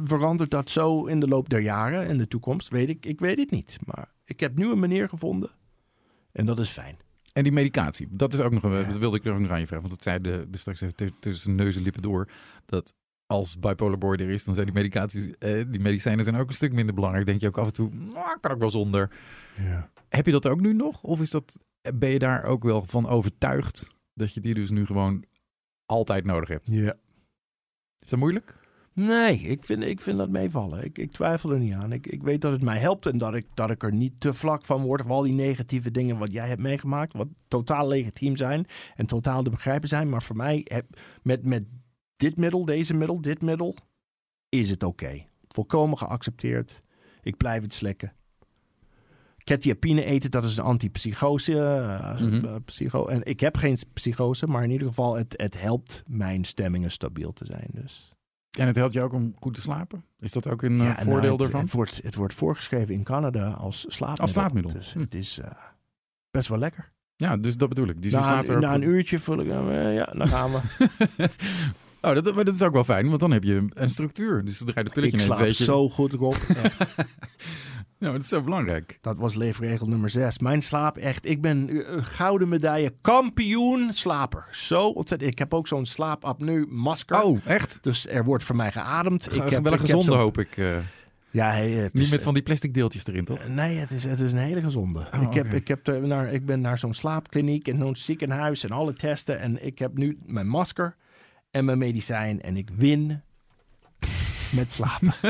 S1: verandert dat zo in de loop der jaren. In de toekomst weet ik, ik weet het niet. Maar ik heb nu een manier gevonden. En dat is fijn.
S2: En die medicatie, dat is ook nog, een- dat wilde ik nog aan je vragen. Want dat zei de, dus straks even tussen neus en lippen door. Dat als bipolar boy er is, dan zijn die medicaties, eh, die medicijnen zijn ook een stuk minder belangrijk. Denk je ook af en toe, nou, kan ook wel zonder.
S1: Ja.
S2: Heb je dat ook nu nog? Of is dat, ben je daar ook wel van overtuigd dat je die dus nu gewoon altijd nodig hebt?
S1: ja.
S2: Is dat moeilijk?
S1: Nee, ik vind, ik vind dat meevallen. Ik, ik twijfel er niet aan. Ik, ik weet dat het mij helpt en dat ik, dat ik er niet te vlak van word. Of al die negatieve dingen wat jij hebt meegemaakt, wat totaal legitiem zijn en totaal te begrijpen zijn. Maar voor mij, heb, met, met dit middel, deze middel, dit middel, is het oké. Volkomen geaccepteerd. Ik blijf het slikken. Ketiapine eten, dat is een antipsychose. eh,
S2: Mhm.
S1: eh, psycho en ik heb geen psychose, maar in ieder geval, het, het helpt mijn stemmingen stabiel te zijn. Dus.
S2: En het helpt je ook om goed te slapen? Is dat ook een eh,
S1: Ja, nou,
S2: voordeel
S1: het,
S2: daarvan?
S1: Het wordt, het wordt voorgeschreven in Canada als slaapmiddel.
S2: Als slaapmiddel.
S1: Dus
S2: Hm.
S1: het is best wel lekker.
S2: Ja, dus dat bedoel ik. Dus je
S1: na,
S2: slaapt er
S1: een,
S2: ook
S1: na een uurtje voel ik, ja, dan gaan we.
S2: oh, dat, maar dat is ook wel fijn, want dan heb je een structuur. Dus zodra je de pilletje
S1: ik
S2: neemt,
S1: slaap
S2: weet je...
S1: zo goed erop.
S2: Ja, maar dat is zo belangrijk.
S1: Dat was leefregel nummer 6. Mijn slaap echt. Ik ben eh, gouden medaille kampioen slaper. Zo ontzettend. Ik heb ook zo'n slaapapneu masker.
S2: Oh, echt?
S1: Dus er wordt voor mij geademd.
S2: Ik
S1: ik heb
S2: wel een
S1: heb
S2: gezonde,
S1: zo'n-
S2: hoop ik. eh.
S1: Ja, hey, het
S2: niet
S1: is,
S2: met van die plastic deeltjes erin, toch?
S1: Nee, het is, het is een hele gezonde.
S2: Oh,
S1: ik, heb, ik, heb er naar, ik ben naar zo'n slaapkliniek en zo'n ziekenhuis en alle testen. En ik heb nu mijn masker en mijn medicijn. En ik win met slapen.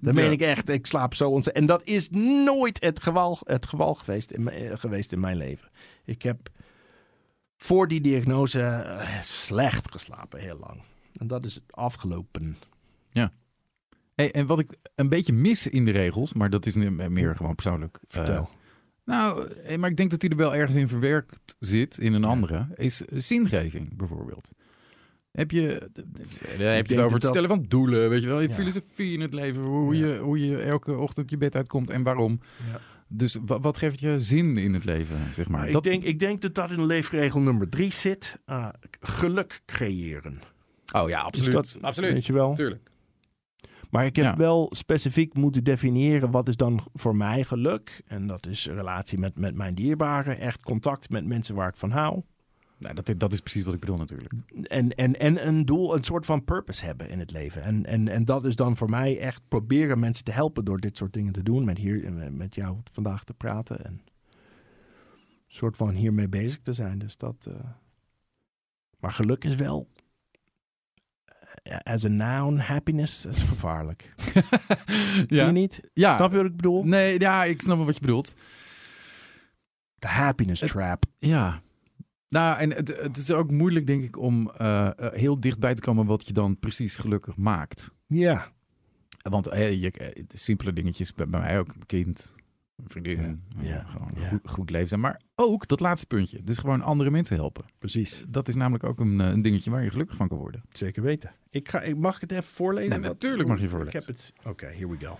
S1: Dat
S2: Ja.
S1: meen ik echt. Ik slaap zo ontzettend. En dat is nooit het geval, het geval geweest, in, mijn- eh, geweest in mijn leven. Ik heb voor die diagnose eh, slecht geslapen, heel lang. En dat is afgelopen.
S2: Hey, en wat ik een beetje mis in de regels, maar dat is meer gewoon persoonlijk. eh,
S1: Vertel.
S2: nou, maar ik denk dat die er wel ergens in verwerkt zit, in een
S1: Ja.
S2: andere, is zingeving bijvoorbeeld. Heb je, dan heb je het over het
S1: dat
S2: stellen van doelen, weet je wel, je
S1: Ja.
S2: filosofie in het leven, hoe,
S1: Ja.
S2: je, hoe je elke ochtend je bed uitkomt en waarom.
S1: Ja.
S2: Dus wa- wat geeft je zin in het leven, zeg maar? Dat,
S1: ik, denk, ik denk dat dat in leefregel nummer drie zit. Ah, geluk creëren.
S2: oh ja,
S1: Dus dat,
S2: absoluut.
S1: Weet je wel?
S2: Tuurlijk.
S1: Maar ik heb
S2: Ja.
S1: wel specifiek moeten definiëren wat is dan voor mij geluk. En dat is een relatie met, met mijn dierbaren. Echt contact met mensen waar ik van hou.
S2: Nou, dat, dat is precies wat ik bedoel natuurlijk.
S1: En, en, en een doel, een soort van purpose hebben in het leven. En, en, en dat is dan voor mij echt proberen mensen te helpen door dit soort dingen te doen. Met, hier, met jou vandaag te praten. En een soort van hiermee bezig te zijn. Dus dat. eh, Maar geluk is wel. eh, As a noun, happiness, dat is gevaarlijk. Vind je
S2: ja.
S1: niet?
S2: ja.
S1: Snap je wat ik bedoel?
S2: Nee, ja, ik snap wel wat je bedoelt.
S1: De happiness trap.
S2: Ja. Nou, en het, het is ook moeilijk, denk ik, om eh, eh, heel dichtbij te komen wat je dan precies gelukkig maakt.
S1: Ja.
S2: Want eh, je, de simpele dingetjes, bij, bij mij ook, een kind, een vriendin,
S1: Ja,
S2: gewoon
S1: ja.
S2: Goed, goed leven zijn. Maar ook dat laatste puntje, dus gewoon andere mensen helpen.
S1: Precies.
S2: Dat is namelijk ook een, een dingetje waar je gelukkig van kan worden.
S1: Zeker weten. Ik ga, ik, mag ik het even voorlezen?
S2: Nee, natuurlijk mag je
S1: Ik
S2: voorlezen.
S1: heb het. Oké, here we go.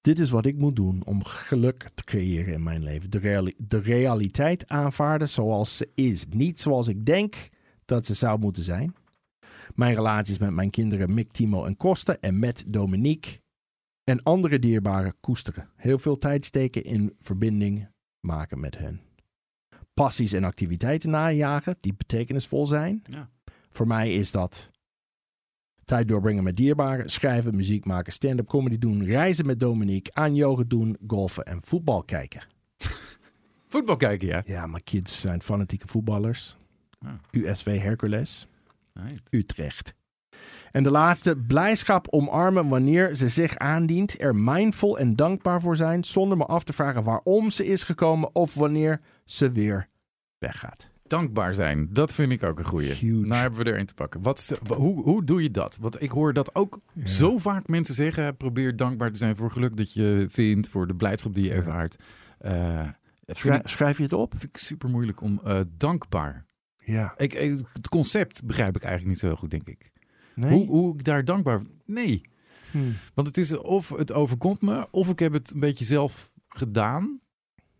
S1: Dit is wat ik moet doen om geluk te creëren in mijn leven. De, reali- de realiteit aanvaarden zoals ze is. Niet zoals ik denk dat ze zou moeten zijn. Mijn relaties met mijn kinderen Mick, Timo en Kosten en met Dominique en andere dierbaren koesteren. Heel veel tijd steken in verbinding maken met hen. Passies en activiteiten najagen die betekenisvol zijn.
S2: Ja.
S1: Voor mij is dat tijd doorbrengen met dierbaren, schrijven, muziek maken, stand-up comedy doen, reizen met Dominique, aan yoga doen, golfen en voetbal kijken.
S2: Voetbal kijken, ja.
S1: Ja, mijn kids zijn fanatieke voetballers.
S2: Ah.
S1: USV Hercules,
S2: Right.
S1: Utrecht. En de laatste, blijdschap omarmen wanneer ze zich aandient. Er mindful en dankbaar voor zijn, zonder me af te vragen waarom ze is gekomen of wanneer ze weer weggaat.
S2: Dankbaar zijn, dat vind ik ook een goeie.
S1: Huge.
S2: Nou hebben we er een te pakken. Wat hoe, hoe doe je dat? Want ik hoor dat ook
S1: Ja.
S2: zo vaak mensen zeggen... probeer dankbaar te zijn voor geluk dat je vindt... voor de blijdschap die je ervaart.
S1: Schrij-
S2: ik,
S1: schrijf je het op?
S2: vind ik super moeilijk om eh, dankbaar...
S1: Ja.
S2: Ik, ik- het concept begrijp ik eigenlijk niet zo heel goed, denk ik.
S1: Nee?
S2: Hoe, hoe ik daar dankbaar... Nee,
S1: Hm.
S2: want het is of het overkomt me... of ik heb het een beetje zelf gedaan...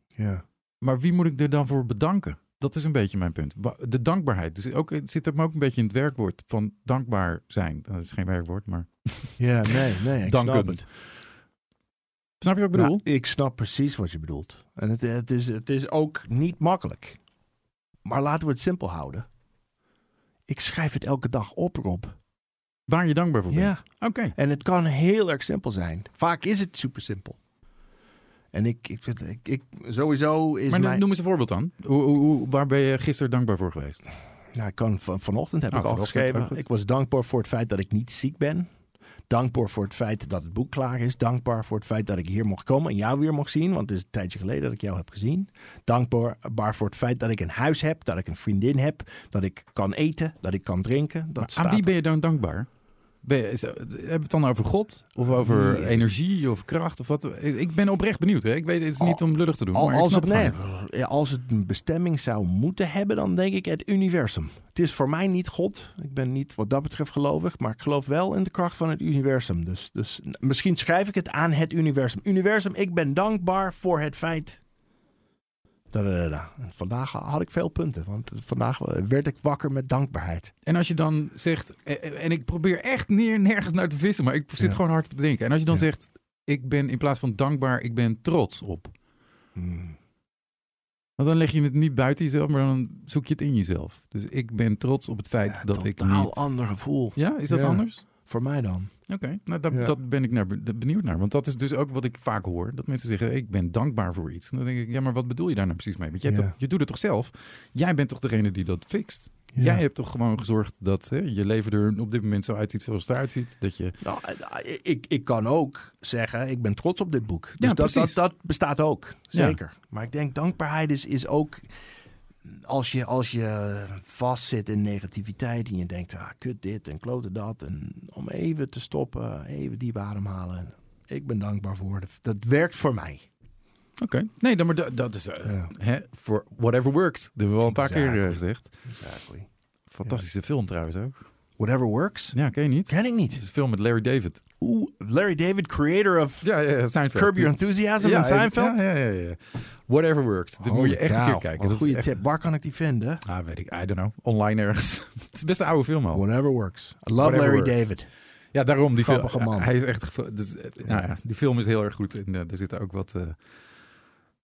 S1: Ja.
S2: Maar wie moet ik er dan voor bedanken? Dat is een beetje mijn punt. De dankbaarheid. Dus ook, het zit hem ook een beetje in het werkwoord van dankbaar zijn. Dat is geen werkwoord, maar...
S1: Ja, nee, nee. Ik
S2: Danken.
S1: snap het.
S2: Snap je wat ik bedoel?
S1: Nou, ik snap precies wat je bedoelt. En het, het, is, het is ook niet makkelijk. Maar laten we het simpel houden. Ik schrijf het elke dag op, Rob.
S2: Waar je dankbaar voor bent.
S1: Ja.
S2: Oké.
S1: En het kan heel erg simpel zijn. Vaak is het super simpel. En ik, ik vind, ik, ik, sowieso is
S2: Maar
S1: mijn...
S2: noem eens een voorbeeld dan. Hoe, hoe, waar ben je gisteren dankbaar voor geweest?
S1: Nou, ik kan van, vanochtend heb
S2: Oh,
S1: ik al geschreven. Ik was dankbaar voor het feit dat ik niet ziek ben. Dankbaar voor het feit dat het boek klaar is. Dankbaar voor het feit dat ik hier mocht komen en jou weer mocht zien. Want het is een tijdje geleden dat ik jou heb gezien. Dankbaar voor het feit dat ik een huis heb, dat ik een vriendin heb, dat ik kan eten, dat ik kan drinken. Dat
S2: Maar aan wie ben je dan dankbaar? Ben je, is- hebben we het dan over God? Of over
S1: Nee.
S2: energie of kracht? Of wat? Ik ik ben oprecht benieuwd. Hè? Ik weet, het is niet
S1: Al-
S2: om lullig te doen.
S1: Al-
S2: maar
S1: als, het,
S2: het
S1: nee, ja, als het een bestemming zou moeten hebben, dan denk ik het universum. Het is voor mij niet God. Ik ben niet wat dat betreft gelovig, maar ik geloof wel in de kracht van het universum. Dus, dus misschien schrijf ik het aan het universum. Universum, ik ben dankbaar voor het feit. Da, da, da, da. En vandaag had ik veel punten, want vandaag werd ik wakker met dankbaarheid.
S2: En als je dan zegt, eh, eh, en ik probeer echt neer, nergens naar te vissen, maar ik zit
S1: Ja.
S2: gewoon hard te denken. En als je dan
S1: Ja.
S2: zegt, ik ben in plaats van dankbaar, ik ben trots op.
S1: Hmm.
S2: Want dan leg je het niet buiten jezelf, maar dan zoek je het in jezelf. Dus ik ben trots op het feit
S1: Ja,
S2: dat ik niet...
S1: ander gevoel.
S2: Ja, is dat
S1: Ja.
S2: anders?
S1: Voor mij dan.
S2: Oké, nou, dat,
S1: Ja.
S2: dat ben ik naar, be- benieuwd naar. Want dat is dus ook wat ik vaak hoor. Dat mensen zeggen, ik ben dankbaar voor iets. En dan denk ik, ja, maar wat bedoel je daar nou precies mee? Want jij hebt
S1: Ja.
S2: toch- je doet het toch zelf? Jij bent toch degene die dat fixt?
S1: Ja.
S2: Jij hebt toch gewoon gezorgd dat hè, je leven er op dit moment zo uitziet zoals het eruit ziet? Dat je...
S1: Nou, eh, ik, ik kan ook zeggen, ik ben trots op dit boek. Dus
S2: Ja,
S1: dat, dat,
S2: precies.
S1: dat bestaat ook,
S2: Ja.
S1: zeker. Maar ik denk dankbaarheid is, is ook... Als je, als je vastzit in negativiteit en je denkt, ah, kut dit en klote dat. En om even te stoppen, even diep ademhalen. Ik ben dankbaar voor. Dat, dat werkt voor mij.
S2: Oké. Nee, dan, maar dat, dat is... eh, voor whatever works. Dat hebben we al een paar keer eh, gezegd.
S1: Exactly.
S2: Fantastische film trouwens ook.
S1: Whatever works.
S2: Ja, ken je niet?
S1: Ken ik
S2: Het
S1: niet.
S2: is een film met Larry David.
S1: Oeh, Larry David, creator of
S2: ja, ja Seinfeld.
S1: Curb Your Enthusiasm en Seinfeld.
S2: Ja, ja, ja, ja. Whatever works. Dat moet je echt een keer kijken.
S1: Een goede tip. Waar kan ik die vinden?
S2: Ah, weet ik. I don't know. Online ergens. het is best een oude film al.
S1: Whatever works. I love
S2: Whatever
S1: Larry
S2: works.
S1: David.
S2: Ja, daarom. Die film,
S1: Grappige man.
S2: Hij is echt... Dus, eh, nou ja, die film is heel erg goed. En eh, er zitten ook wat... eh,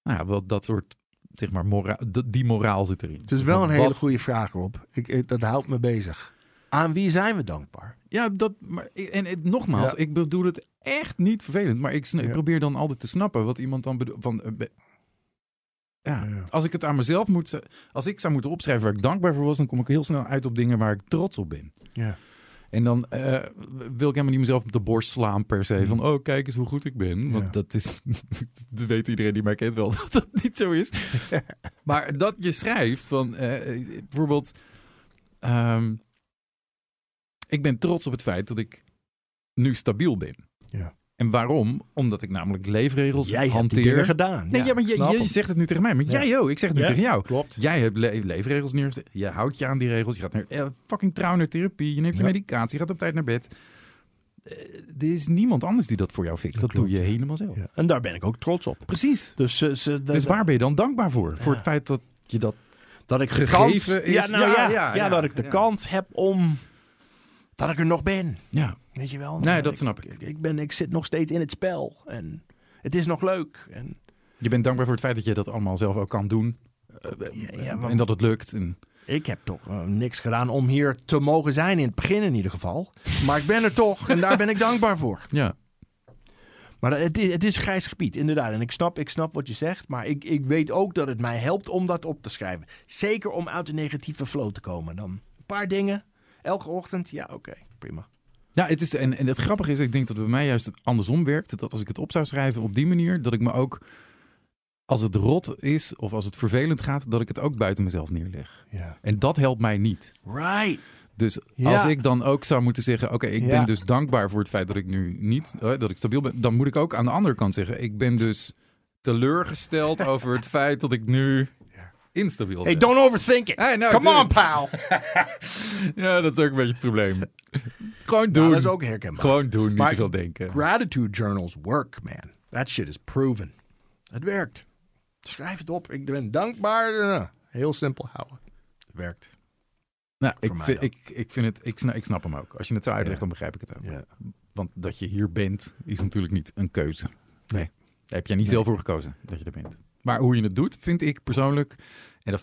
S2: nou ja, wat dat soort... Zeg maar, mora d- die moraal zit erin.
S1: Het is wel een hele goede vraag, Rob. Ik, ik- dat houdt me bezig. Aan wie zijn we dankbaar?
S2: Ja, dat, maar, en, en nogmaals,
S1: Ja.
S2: ik bedoel het echt niet vervelend, maar ik, probeer dan altijd te snappen wat iemand dan bedoelt. Van, eh, be- ja, als ik het aan mezelf moet, als ik zou moeten opschrijven waar ik dankbaar voor was, dan kom ik heel snel uit op dingen waar ik trots op ben.
S1: Ja.
S2: En dan eh, wil ik helemaal niet mezelf op de borst slaan per se. Van, oh, kijk eens hoe goed ik ben. Want
S1: Ja.
S2: dat is, dat weet iedereen die mij kent wel, dat dat niet zo is. maar dat je schrijft van, eh, bijvoorbeeld, ehm, ik ben trots op het feit dat ik nu stabiel ben.
S1: Ja.
S2: En waarom? Omdat ik namelijk leefregels
S1: Jij
S2: hanteer.
S1: dingen gedaan.
S2: Nee, ja, maar je, zegt het nu tegen mij. Maar
S1: Ja.
S2: jij ook. Ik zeg het nu
S1: Ja.
S2: tegen jou.
S1: Klopt.
S2: Jij hebt le- leefregels neergezet. Je houdt je aan die regels. Je gaat naar eh, fucking trouw naar therapie. Je neemt je medicatie. Je gaat op tijd naar bed. Eh, er is niemand anders die dat voor jou fixt. Dat doe je helemaal zelf.
S1: En daar ben ik ook trots op.
S2: Precies.
S1: Dus, ze- ze-
S2: Dus waar ben je dan dankbaar voor? Voor het feit dat je dat...
S1: dat ik
S2: gegeven is-
S1: ja, nou
S2: ja,
S1: ja,
S2: ja,
S1: ja, dat ik de kans heb om dat ik er nog ben.
S2: Ja,
S1: Weet je wel?
S2: Nee, dat snap ik.
S1: ik. Ik, ben, ik zit nog steeds in het spel en het is nog leuk. En
S2: je bent dankbaar voor het feit dat je dat allemaal zelf ook kan doen. Eh,
S1: Ja, ja,
S2: en dat het lukt. En,
S1: ik heb toch eh, niks gedaan om hier te mogen zijn, in het begin in ieder geval. Maar ik ben er toch en daar ben ik dankbaar voor.
S2: ja.
S1: Maar het is, het is grijs gebied, inderdaad. En ik snap, ik snap wat je zegt. Maar ik, ik weet ook dat het mij helpt om dat op te schrijven. Zeker om uit de negatieve flow te komen. Dan een paar dingen, elke ochtend. Ja, oké, prima.
S2: Ja, het is, en, en het grappige is, ik denk dat het bij mij juist andersom werkt. Dat als ik het op zou schrijven op die manier, dat ik me ook als het rot is of als het vervelend gaat, dat ik het ook buiten mezelf neerleg.
S1: Ja.
S2: En dat helpt mij niet.
S1: Right.
S2: Dus
S1: Ja.
S2: als ik dan ook zou moeten zeggen: Oké, ik
S1: Ja.
S2: ben dus dankbaar voor het feit dat ik nu niet, eh, dat ik stabiel ben, dan moet ik ook aan de andere kant zeggen: Ik ben dus teleurgesteld over het feit dat ik nu instabiel
S1: Hey, don't overthink it.
S2: Hey, nou,
S1: Come on, pal.
S2: Ja, dat is ook een beetje het probleem. Gewoon doen.
S1: Nou, dat is ook herkenbaar.
S2: Gewoon doen, niet
S1: Maar-
S2: te veel denken.
S1: Gratitude journals work, man. That shit is proven. Het werkt. Schrijf het op. Ik ben dankbaar. Heel simpel houden. Het werkt.
S2: Nou, ik, vind, ik, ik, vind het, ik, snap, ik snap hem ook. Als je het zo uitlegt,
S1: Ja.
S2: dan begrijp ik het ook.
S1: Ja.
S2: Want dat je hier bent, is natuurlijk niet een keuze.
S1: Nee.
S2: Daar heb jij niet zelf voor gekozen dat je er bent. Maar hoe je het doet, vind ik persoonlijk, en dat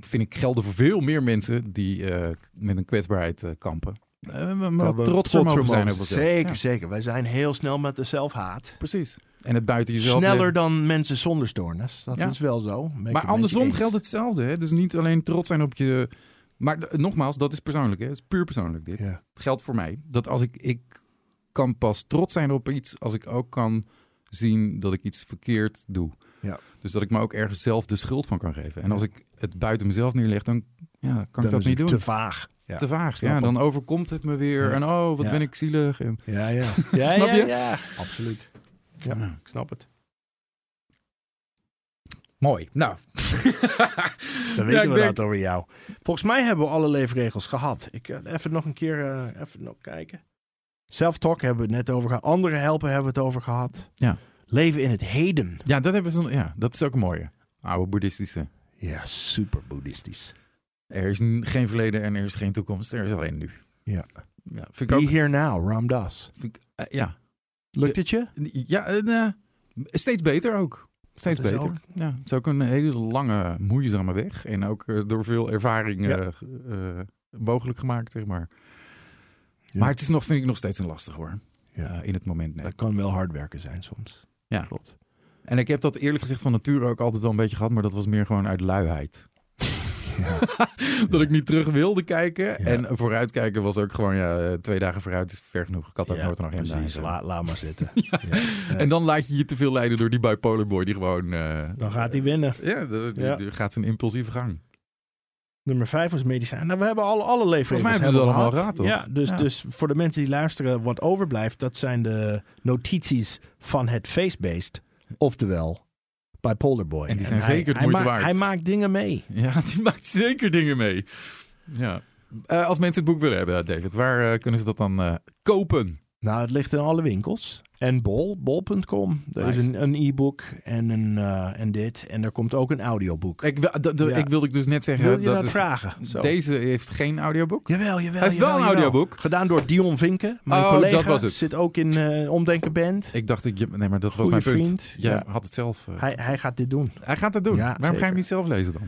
S2: vind ik gelden voor veel meer mensen die eh, met een kwetsbaarheid eh, kampen. We maar
S1: we
S2: trots mogen zijn op onszelf.
S1: Zeker,
S2: Ja,
S1: zeker. Wij zijn heel snel met de zelfhaat.
S2: precies. En het buiten jezelf.
S1: Sneller dan mensen zonder stoornis. Dat
S2: Ja.
S1: is wel zo.
S2: Maar andersom geldt hetzelfde. Hè? Dus niet alleen trots zijn op je. Maar nogmaals, dat is persoonlijk. Hè? Het is puur persoonlijk dit.
S1: Ja.
S2: geldt voor mij. Dat als ik, ik kan pas trots zijn op iets als ik ook kan zien dat ik iets verkeerd doe.
S1: Ja.
S2: Dus dat ik me ook ergens zelf de schuld van kan geven. En als ik het buiten mezelf neerleg, dan ja, kan
S1: Dan
S2: ik dat niet doen.
S1: te vaag. Ja.
S2: Te vaag. Ja, dan overkomt het me weer. En oh, wat ben ik zielig. En,
S1: Ja, ja. ja
S2: Snap
S1: ja,
S2: je?
S1: Ja, absoluut. Ja,
S2: Ja.
S1: ik snap het.
S2: Mooi. Nou,
S1: Dan weten we
S2: denk-
S1: dat over jou. Volgens mij hebben we alle leefregels gehad. Ik eh, even nog een keer eh, even nog kijken. Self-talk hebben we het net over gehad. Andere helpen hebben we het over gehad.
S2: Ja.
S1: Leven in het heden.
S2: ja, dat, hebben zo, ja, dat is ook een mooie. Oude boeddhistische.
S1: Ja, super boeddhistisch.
S2: Er is geen verleden en er is geen toekomst. Er is alleen nu.
S1: Ja.
S2: Ja, vind ik
S1: Be
S2: ook.
S1: here now, Ram Dass.
S2: vind ik- eh, ja,
S1: Lukt het je?
S2: Ja, eh, steeds beter ook. Steeds beter.
S1: ook-
S2: Ja, het is ook een hele lange, moeizame weg. En ook eh, door veel ervaring
S1: Ja.
S2: mogelijk gemaakt, zeg maar.
S1: Ja.
S2: Maar het is nog, vind ik nog steeds een lastig hoor.
S1: Ja.
S2: In het moment. Nee.
S1: Dat kan wel hard werken zijn soms.
S2: Ja.
S1: Klopt.
S2: En ik heb dat eerlijk gezegd van nature ook altijd wel een beetje gehad. Maar dat was meer gewoon uit luiheid.
S1: Ja.
S2: dat ik niet terug wilde kijken.
S1: Ja.
S2: En vooruitkijken was ook gewoon, ja, eh, twee dagen vooruit is ver genoeg. Ik had ook
S1: Ja,
S2: nooit een agenda. en
S1: Precies, laat, laat maar zitten. Ja.
S2: En dan laat je je te veel leiden door die bipolar boy die gewoon... eh,
S1: Dan gaat hij winnen.
S2: Ja, die, die gaat zijn impulsieve gang.
S1: Nummer vijf was medicijn. Nou, we hebben alle, alle leefregels
S2: Volgens mij hebben ze
S1: hebben
S2: allemaal
S1: gehad,
S2: toch?
S1: Ja, dus,
S2: Ja.
S1: dus voor de mensen die luisteren, wat overblijft, dat zijn de notities van het face-based. Oftewel, Bipolar Boy.
S2: En die zijn
S1: hij-
S2: zeker de
S1: hij
S2: moeite
S1: maakt-
S2: waard.
S1: Hij maakt dingen mee.
S2: Ja, die maakt zeker dingen mee. Ja. Eh, als mensen het boek willen hebben, David, waar eh, kunnen ze dat dan eh, kopen?
S1: Nou, het ligt in alle winkels. En bol, bol.com. Er is
S2: Nice.
S1: een, een e-book en, een, eh, en dit. En er komt ook een audioboek.
S2: Ik,
S1: Ja.
S2: ik wilde dus net zeggen,
S1: Wil je
S2: dat
S1: dat
S2: is,
S1: vragen? Zo.
S2: deze heeft geen audioboek.
S1: Jawel, jawel.
S2: Hij heeft wel een audioboek.
S1: Gedaan door Dion Vinken. Mijn
S2: Oh,
S1: collega
S2: dat was het.
S1: zit ook in eh Omdenken Band.
S2: Ik dacht, ik, nee, maar dat was
S1: Goeie
S2: mijn punt.
S1: vriend.
S2: Jij
S1: Ja.
S2: had het zelf. eh.
S1: Hij, hij gaat dit doen.
S2: hij gaat het doen.
S1: Ja,
S2: Waarom ga je hem niet zelf lezen dan?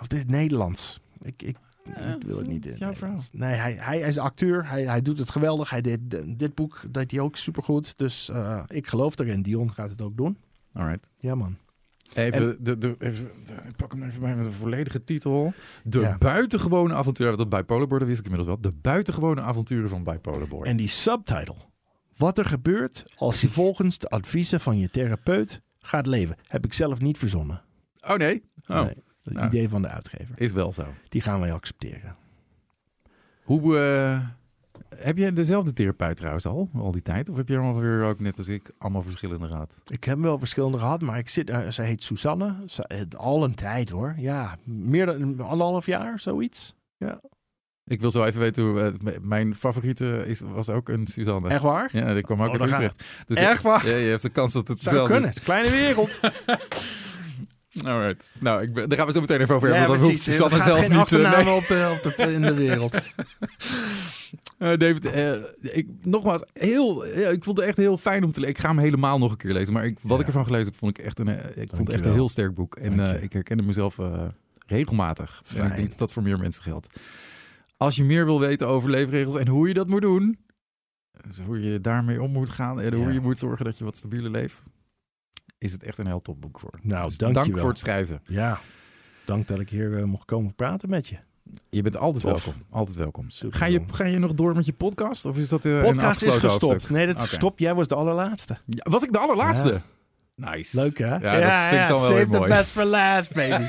S1: Of dit is Nederlands. Ik, ik,
S2: Ja,
S1: ik wil het niet in
S2: jouw
S1: Nederlands. Nee, hij, hij is acteur. Hij, hij doet het geweldig. Hij deed dit boek deed hij ook supergoed. Dus eh, ik geloof erin. Dion gaat het ook doen.
S2: Alright.
S1: Ja, man.
S2: Even, de, de, even, de- ik pak hem even bij met een volledige titel. De
S1: Ja.
S2: buitengewone avonturen, dat Bipolar Boy, dat wist ik inmiddels wel. De buitengewone avonturen van Bipolar Boy.
S1: En die subtitle. Wat er gebeurt als je volgens de adviezen van je therapeut gaat leven. Heb ik zelf niet verzonnen.
S2: Oh nee? Oh,
S1: Nee, dat
S2: Nou.
S1: idee van de uitgever.
S2: is wel zo.
S1: Die gaan wij accepteren.
S2: Hoe, eh, heb je dezelfde therapeut trouwens al, al die tijd? Of heb je allemaal weer ook net als ik allemaal verschillende gehad?
S1: Ik heb wel verschillende gehad, maar ik zit, uh, zij heet Susanne. Het- al een tijd hoor. Ja, meer dan anderhalf jaar, zoiets.
S2: Ik wil zo even weten hoe... eh, mijn favoriete is, was ook een Suzanne.
S1: Echt waar?
S2: Ja, die kwam ook
S1: Oh,
S2: uit Utrecht. Dus
S1: Echt waar?
S2: Ja, je hebt de kans dat het
S1: Zou
S2: hetzelfde
S1: kunnen.
S2: is.
S1: Kleine wereld.
S2: Alright. Nou, ik ben, daar gaan we zo meteen even over
S1: ja,
S2: hebben. want dan
S1: precies.
S2: hoeft
S1: Er
S2: Suzanne
S1: gaat
S2: zelf
S1: geen
S2: niet... eh, nee.
S1: op, de, op de, in de wereld.
S2: Eh, David, eh, ik, nogmaals, heel, ja, ik vond het echt heel fijn om te lezen. Ik ga hem helemaal nog een keer lezen. Maar ik, wat
S1: Ja.
S2: ik ervan gelezen heb, vond ik echt een, ik vond het echt een heel sterk boek. En eh, ik herkende mezelf eh, regelmatig. En ik
S1: Fijn.
S2: denk dat dat voor meer mensen geldt. Als je meer wil weten over leefregels en hoe je dat moet doen, dus hoe je daarmee om moet gaan en hoe
S1: Ja.
S2: je moet zorgen dat je wat stabieler leeft, is het echt een heel top boek voor.
S1: Nou,
S2: Dus
S1: dank
S2: dank
S1: je wel.
S2: voor het schrijven.
S1: Ja, dank dat ik hier eh, mocht komen praten met je.
S2: Je bent altijd
S1: Tof.
S2: welkom. Altijd welkom.
S1: Super,
S2: Ga je, ga je nog door met je podcast? Of is dat een
S1: Podcast is gestopt.
S2: hoofdstuk?
S1: Nee, dat is gestopt. Jij was de allerlaatste.
S2: Ja, was ik de allerlaatste?
S1: Ja.
S2: Nice.
S1: Leuk hè?
S2: Ja, dat vind ik dan wel
S1: save the
S2: mooi.
S1: best for last, baby.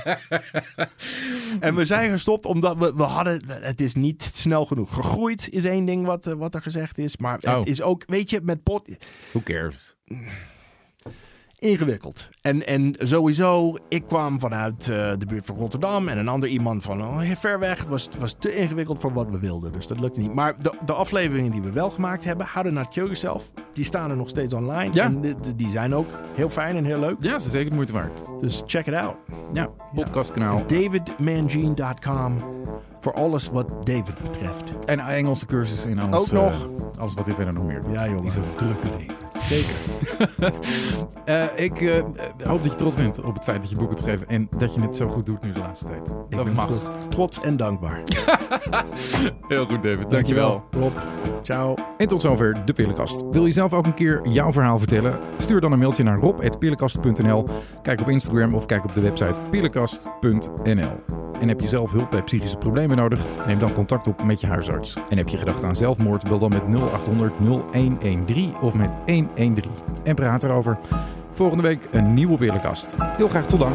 S1: en we zijn gestopt omdat we, we hadden... Het is niet snel genoeg. Gegroeid is één ding wat, eh, wat er gezegd is. Maar
S2: Oh.
S1: het is ook, weet je, met pot...
S2: Who cares?
S1: Ingewikkeld. En, en sowieso, ik kwam vanuit eh, de buurt van Rotterdam en een ander iemand van oh, ver weg. Het was, was te ingewikkeld voor wat we wilden, dus dat lukte niet. Maar de, de afleveringen die we wel gemaakt hebben, How to Not Kill Yourself, die staan er nog steeds online.
S2: Ja.
S1: En die, die zijn ook heel fijn en heel leuk.
S2: Ja, ze is zeker de moeite waard.
S1: Dus check it out.
S2: Ja, podcastkanaal.
S1: DavidMangine.com voor alles wat David betreft.
S2: En Engelse cursus in alles.
S1: Ook nog.
S2: eh, alles wat hij verder nog meer doet.
S1: Ja, jongen.
S2: Die zo'n drukke leven.
S1: Zeker.
S2: Eh, ik eh, hoop dat je trots bent op het feit dat je boek hebt geschreven. En dat je het zo goed doet nu de laatste tijd.
S1: Ik
S2: dat
S1: ben
S2: mag.
S1: trots, trots en dankbaar.
S2: Heel goed, David. Dankjewel.
S1: Rob. Ciao.
S2: En tot zover de Pillenkast. Wil je zelf ook een keer jouw verhaal vertellen? Stuur dan een mailtje naar rob.pillenkast.nl. Kijk op Instagram of kijk op de website pillenkast.nl. En heb je zelf hulp bij psychische problemen nodig? Neem dan contact op met je huisarts. En heb je gedacht aan zelfmoord? Bel dan met 0800 0113 of met 113. En praat erover. Volgende week een nieuwe Pillenkast. Heel graag tot dan.